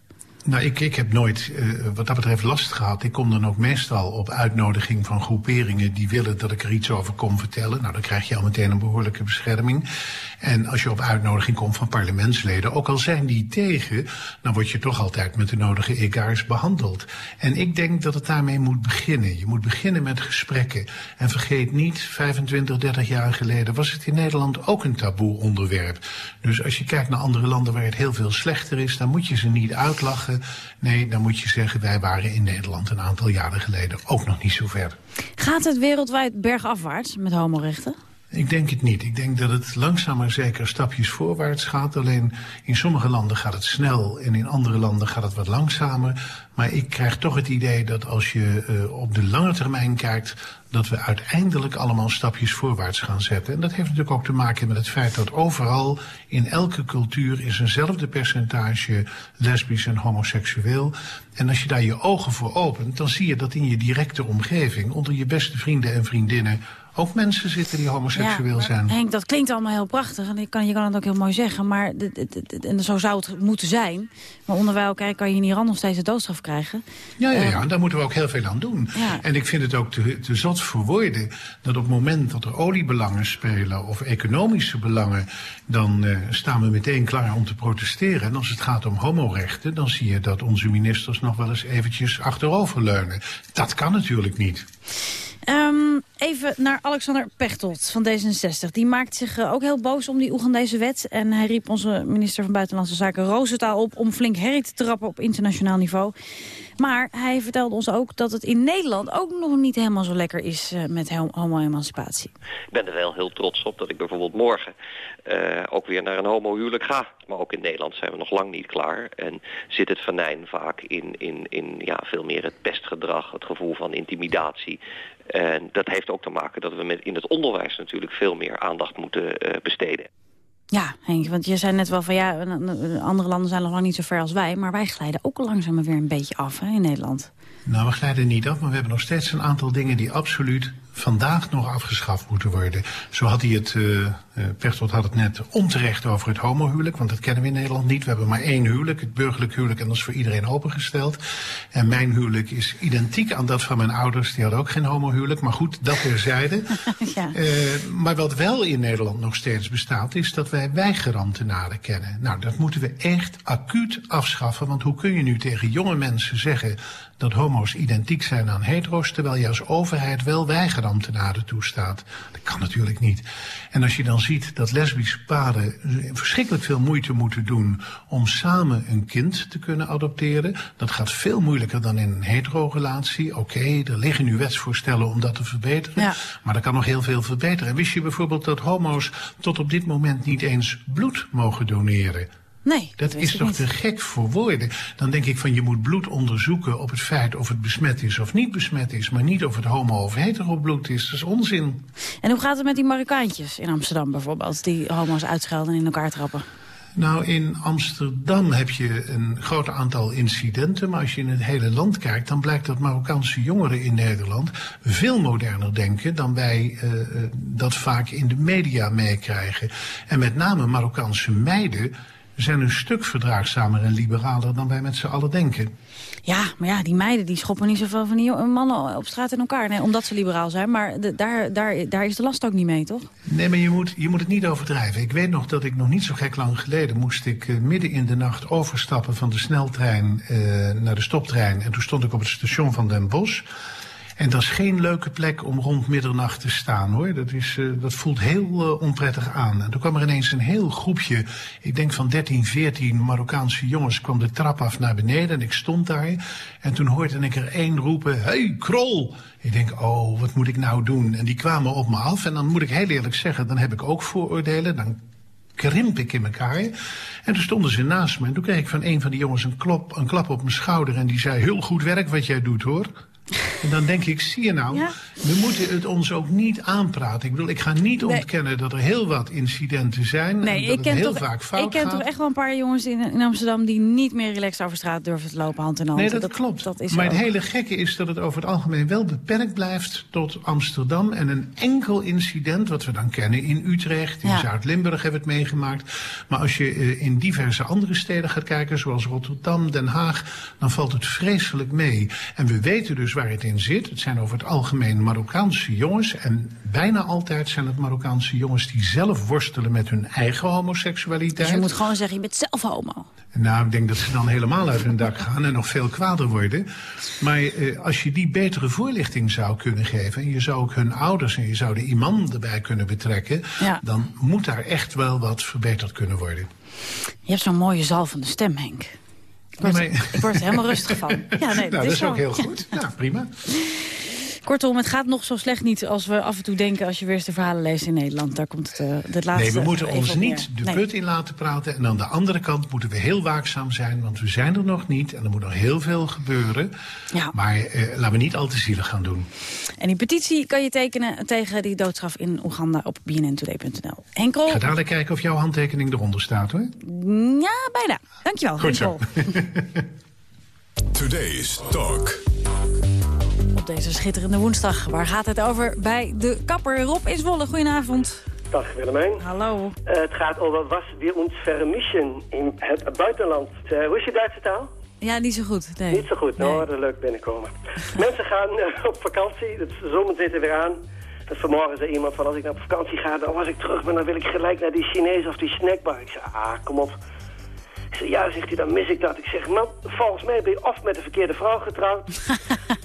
Nou, ik, ik heb nooit eh, wat dat betreft last gehad. Ik kom dan ook meestal op uitnodiging van groeperingen die willen dat ik er iets over kom vertellen. Nou, dan krijg je al meteen een behoorlijke bescherming. En als je op uitnodiging komt van parlementsleden, ook al zijn die tegen, dan word je toch altijd met de nodige egaars behandeld. En ik denk dat het daarmee moet beginnen. Je moet beginnen met gesprekken. En vergeet niet, 25, 30 jaar geleden was het in Nederland ook een taboe onderwerp. Dus als je kijkt naar andere landen waar het heel veel slechter is, dan moet je ze niet uitlachen. Nee, dan moet je zeggen, wij waren in Nederland een aantal jaren geleden ook nog niet zo ver. Gaat het wereldwijd bergafwaarts met homorechten? Ik denk het niet. Ik denk dat het langzaam maar zeker stapjes voorwaarts gaat. Alleen in sommige landen gaat het snel en in andere landen gaat het wat langzamer. Maar ik krijg toch het idee dat als je uh, op de lange termijn kijkt... dat we uiteindelijk allemaal stapjes voorwaarts gaan zetten. En dat heeft natuurlijk ook te maken met het feit dat overal... in elke cultuur is eenzelfde percentage lesbisch en homoseksueel. En als je daar je ogen voor opent... dan zie je dat in je directe omgeving... onder je beste vrienden en vriendinnen ook mensen zitten die homoseksueel ja, zijn. Henk, dat klinkt allemaal heel prachtig. En je kan, je kan het ook heel mooi zeggen. Maar en zo zou het moeten zijn. Maar onderwijl elkaar kan je in Iran nog steeds de doodstraf krijgen. Ja, ja, ja. Uh, en daar moeten we ook heel veel aan doen. Ja. En ik vind het ook te, te zot voor woorden... dat op het moment dat er oliebelangen spelen... of economische belangen... dan uh, staan we meteen klaar om te protesteren. En als het gaat om homorechten... dan zie je dat onze ministers nog wel eens eventjes achteroverleunen. Dat kan natuurlijk niet. Even naar Alexander Pechtold van D66. Die maakt zich eh, ook heel boos om die Oegandese wet. En hij riep onze minister van Buitenlandse Zaken Roosentaal op... om flink herrie te trappen op internationaal niveau. Maar hij vertelde ons ook dat het in Nederland ook nog niet helemaal zo lekker is... eh, met ho- homo-emancipatie. Ik ben er wel heel trots op dat ik bijvoorbeeld morgen eh, ook weer naar een homohuwelijk ga. Maar ook in Nederland zijn we nog lang niet klaar. En zit het venijn vaak in, in, in ja, veel meer het pestgedrag, het gevoel van intimidatie. En dat heeft ook te maken dat we met, in het onderwijs natuurlijk veel meer aandacht moeten eh, besteden. Ja, Henk, want je zei net wel van ja, andere landen zijn nog lang niet zo ver als wij. Maar wij glijden ook langzaam weer een beetje af hè, in Nederland. Nou, we glijden niet af, maar we hebben nog steeds een aantal dingen die absoluut vandaag nog afgeschaft moeten worden. Zo had hij het, eh eh, Pechtold had het net onterecht over het homohuwelijk, want dat kennen we in Nederland niet. We hebben maar één huwelijk, het burgerlijk huwelijk, en dat is voor iedereen opengesteld. En mijn huwelijk is identiek aan dat van mijn ouders, die hadden ook geen homohuwelijk. Maar goed, dat terzijde. ja. Eh, maar wat wel in Nederland nog steeds bestaat, is dat wij weigerambtenaren kennen. Nou, dat moeten we echt acuut afschaffen, want hoe kun je nu tegen jonge mensen zeggen dat homo's identiek zijn aan hetero's, terwijl je als overheid wel weigerambtenaren toestaat. Dat kan natuurlijk niet. En als je dan ziet dat lesbische paren verschrikkelijk veel moeite moeten doen om samen een kind te kunnen adopteren, dat gaat veel moeilijker dan in een hetero-relatie. Oké, er liggen nu wetsvoorstellen om dat te verbeteren, Ja. maar er kan nog heel veel verbeteren. En wist je bijvoorbeeld dat homo's tot op dit moment niet eens bloed mogen doneren? Nee, Dat is toch niet. te gek voor woorden? Dan denk ik van je moet bloed onderzoeken op het feit of het besmet is of niet besmet is. Maar niet of het homo- of hetero-bloed is. Dat is onzin. En hoe gaat het met die Marokkaantjes in Amsterdam bijvoorbeeld... die homo's uitschelden en in elkaar trappen? Nou, in Amsterdam heb je een groot aantal incidenten. Maar als je in het hele land kijkt, dan blijkt dat Marokkaanse jongeren in Nederland veel moderner denken dan wij eh, eh, dat vaak in de media meekrijgen. En met name Marokkaanse meiden zijn een stuk verdraagzamer en liberaler dan wij met z'n allen denken. Ja, maar ja, die meiden die schoppen niet zoveel van die mannen op straat in elkaar. Nee, omdat ze liberaal zijn, maar de- daar, daar, daar is de last ook niet mee, toch? Nee, maar je moet, je moet het niet overdrijven. Ik weet nog dat ik nog niet zo gek lang geleden... moest ik eh, midden in de nacht overstappen van de sneltrein eh, naar de stoptrein. En toen stond ik op het station van Den Bosch. En dat is geen leuke plek om rond middernacht te staan, hoor. Dat, is, eh, dat voelt heel eh, onprettig aan. En toen kwam er ineens een heel groepje, ik denk van 13, 14 Marokkaanse jongens... kwam de trap af naar beneden en ik stond daar. En toen hoorde ik er één roepen, hey, krol! Ik denk, oh, wat moet ik nou doen? En die kwamen op me af. En dan moet ik heel eerlijk zeggen, dan heb ik ook vooroordelen. Dan krimp ik in elkaar. En toen stonden ze naast me. En toen kreeg ik van een van die jongens een, klop, een klap op mijn schouder. En die zei, heel goed werk wat jij doet, hoor. En dan denk ik, zie je nou, we moeten het ons ook niet aanpraten. Ik bedoel, ik ga niet ontkennen dat er heel wat incidenten zijn. en Nee, dat ik het ken, heel toch, vaak fout ik ken gaat. toch echt wel een paar jongens in, in Amsterdam... die niet meer relaxed over straat durven te lopen, hand in hand. Nee, dat, klopt. Dat is maar het hele gekke is dat het over het algemeen wel beperkt blijft tot Amsterdam. En een enkel incident, wat we dan kennen in Utrecht, in Ja. Zuid-Limburg hebben we het meegemaakt. Maar als je eh, in diverse andere steden gaat kijken, zoals Rotterdam, Den Haag, dan valt het vreselijk mee. En we weten dus waar het in zit. Het zijn over het algemeen Marokkaanse jongens. En bijna altijd zijn het Marokkaanse jongens die zelf worstelen met hun eigen homoseksualiteit. Dus je moet gewoon zeggen, je bent zelf homo. Nou, ik denk dat ze dan helemaal uit hun dak gaan en nog veel kwader worden. Maar eh, als je die betere voorlichting zou kunnen geven... en je zou ook hun ouders en je zou de imam erbij kunnen betrekken... Ja. dan moet daar echt wel wat verbeterd kunnen worden. Je hebt zo'n mooie zalvende stem, Henk. Ik word, maar- ik word er helemaal rustig van. Ja, nee, nou, dat is ook heel goed. Ja, prima. Kortom, het gaat nog zo slecht niet als we af en toe denken... als je weer eens de verhalen leest in Nederland. Daar komt het, uh, het laatste Nee, we moeten ons niet de Nee. put in laten praten. En aan de andere kant moeten we heel waakzaam zijn... want we zijn er nog niet en er moet nog heel veel gebeuren. Ja. Maar eh, laten we niet al te zielig gaan doen. En die petitie kan je tekenen tegen die doodstraf in Oeganda op bnntoday.nl. Henkel? Ga dadelijk kijken of jouw handtekening eronder staat, hoor. Ja, bijna. Dankjewel, Goed zo. Henkel. Today's Talk. Deze schitterende woensdag. Waar gaat het over bij de kapper? Rob is Wolle, goedenavond. Dag Willemijn. Hallo. Eh, het gaat over was wir uns vermischen in het buitenland. Eh, hoe is je Duitse taal? Ja, niet zo goed. Nee. Niet zo goed, nou, dat is leuk binnenkomen. Mensen gaan eh, op vakantie, de zomer zit er weer aan. Dus vanmorgen zei iemand van als ik naar op vakantie ga, dan als ik terug ben, dan wil ik gelijk naar die Chinees of die snackbar. Ik zei, ah, kom op. Ja, zegt hij, dan mis ik dat. Ik zeg, man, volgens mij ben je of met de verkeerde vrouw getrouwd,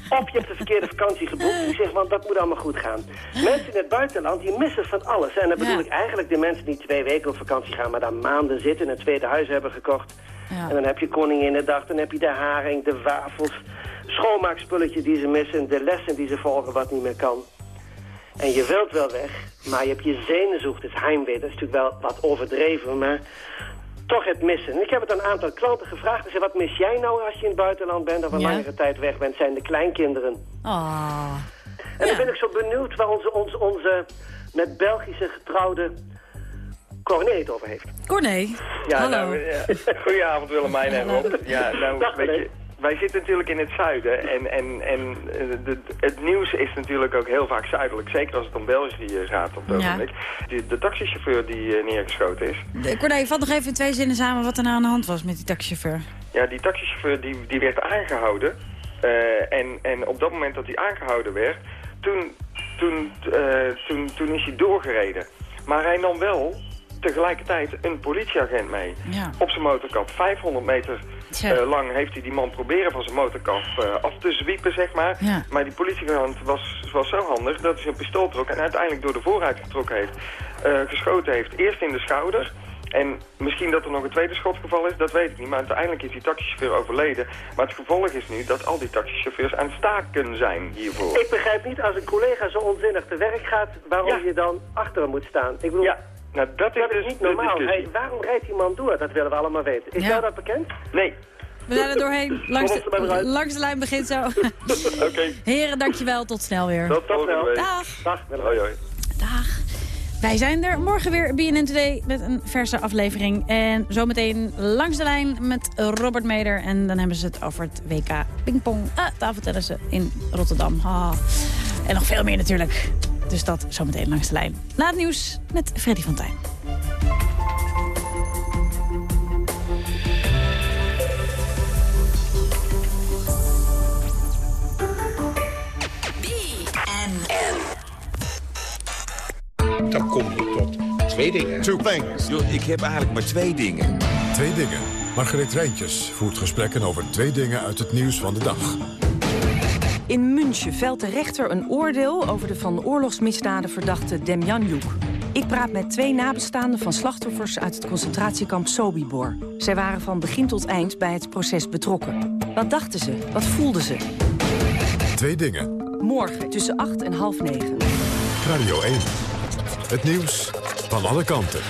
Of je hebt de verkeerde vakantie geboekt. Ik zeg, want dat moet allemaal goed gaan. Mensen in het buitenland, die missen van alles. En dan bedoel ik eigenlijk de mensen die twee weken op vakantie gaan... maar dan maanden zitten en een tweede huis hebben gekocht. En dan heb je Koninginnedag, dan heb je de haring, de wafels... schoonmaakspulletjes die ze missen, de lessen die ze volgen wat niet meer kan. En je wilt wel weg, maar je hebt je zenuwzoekt, het heimwee. Dat is natuurlijk wel wat overdreven, maar toch het missen. En ik heb het aan een aantal klanten gevraagd. Zei, wat mis jij nou als je in het buitenland bent of een Ja. langere tijd weg bent? Zijn de kleinkinderen. Oh. En dan ben ik zo benieuwd waar onze, onze, onze met Belgische getrouwde Corné het over heeft. Corné, Ja, hallo. nou, ja. Goedenavond Willemijn en Rob. Ja, nou, Dag, weet René. je, wij zitten natuurlijk in het zuiden en, en, en eh, de, het nieuws is natuurlijk ook heel vaak zuidelijk. Zeker als het om België gaat op Ja. ogenblik. De, de taxichauffeur die eh, neergeschoten is, Corné, vat nog even in twee zinnen samen wat er nou aan de hand was met die taxichauffeur. ja, die taxichauffeur die, die werd aangehouden. Eh, en, en op dat moment dat hij aangehouden werd, toen, toen, toen, toen is hij doorgereden. Maar hij nam wel tegelijkertijd een politieagent mee. Ja. Op zijn motorkap. 500 meter eh, lang heeft hij die man proberen van zijn motorkap eh, af te zwiepen, zeg maar. Ja. Maar die politieagent was, was zo handig dat hij zijn pistool trok en uiteindelijk door de vooruit getrokken heeft. eh, geschoten heeft. Eerst in de schouder. En misschien dat er nog een tweede schotgeval is, dat weet ik niet. Maar uiteindelijk is die taxichauffeur overleden. Maar het gevolg is nu dat al die taxichauffeurs aan het staken zijn hiervoor. Ik begrijp niet, als een collega zo onzinnig te werk gaat, waarom je dan achter hem moet staan. Ik bedoel, Ja, nou dat is, dat is dus niet de normaal. waarom rijdt die man door? Dat willen we allemaal weten. Is Ja. jou dat bekend? Nee. We zijn er doorheen. Langs de, langs de lijn begint zo. Oké. Heren, dankjewel. Tot snel weer. Tot week. Dag. Dag, Hoi hoi. Dag. Wij zijn er morgen weer, BNN Today, met een verse aflevering. En zometeen langs de lijn met Robert Meder. En dan hebben ze het over het WK pingpong ah, tafeltennissen in Rotterdam. Ah. En nog veel meer natuurlijk. Dus dat zometeen langs de lijn. Na het nieuws met Freddy van Tijn. Dan kom je tot twee dingen. Two things. ik heb eigenlijk maar twee dingen. Twee dingen. Margreet Rijntjes voert gesprekken over twee dingen uit het nieuws van de dag. In München velt de rechter een oordeel over de van oorlogsmisdaden verdachte Demjanjuk. Ik praat met twee nabestaanden van slachtoffers uit het concentratiekamp Sobibor. Zij waren van begin tot eind bij het proces betrokken. Wat dachten ze? Wat voelden ze? Twee dingen. Morgen tussen 8 en half negen. Radio 1. Het nieuws van alle kanten.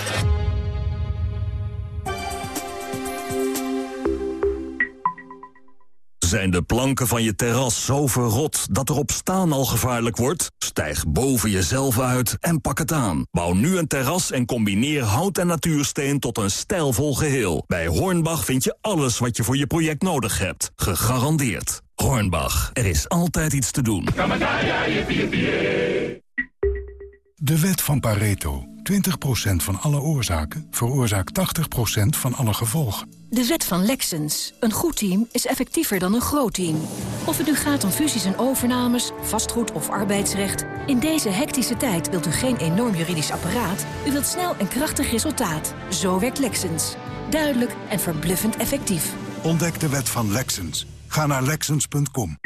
Zijn de planken van je terras zo verrot dat er op staan al gevaarlijk wordt? Stijg boven jezelf uit en pak het aan. Bouw nu een terras en combineer hout en natuursteen tot een stijlvol geheel. Bij Hornbach vind je alles wat je voor je project nodig hebt. Gegarandeerd. Hornbach, er is altijd iets te doen. De wet van Pareto. 20% van alle oorzaken veroorzaakt 80% van alle gevolgen. De wet van Lexens. Een goed team is effectiever dan een groot team. Of het nu gaat om fusies en overnames, vastgoed of arbeidsrecht... in deze hectische tijd wilt u geen enorm juridisch apparaat. U wilt snel en krachtig resultaat. Zo werkt Lexens. Duidelijk en verbluffend effectief. Ontdek de wet van Lexens. Ga naar Lexens.com.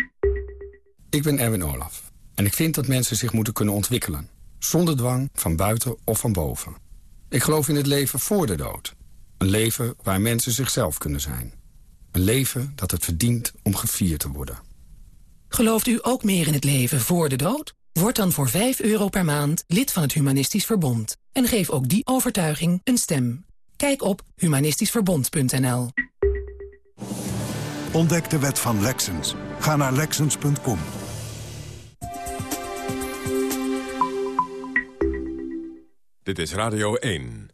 Ik ben Erwin Olaf. En ik vind dat mensen zich moeten kunnen ontwikkelen. Zonder dwang, van buiten of van boven. Ik geloof in het leven voor de dood. Een leven waar mensen zichzelf kunnen zijn. Een leven dat het verdient om gevierd te worden. Gelooft u ook meer in het leven voor de dood? Word dan voor 5 euro per maand lid van het Humanistisch Verbond. En geef ook die overtuiging een stem. Kijk op humanistischverbond.nl Ontdek de wet van Lexens. Ga naar Lexens.com. Dit is Radio 1.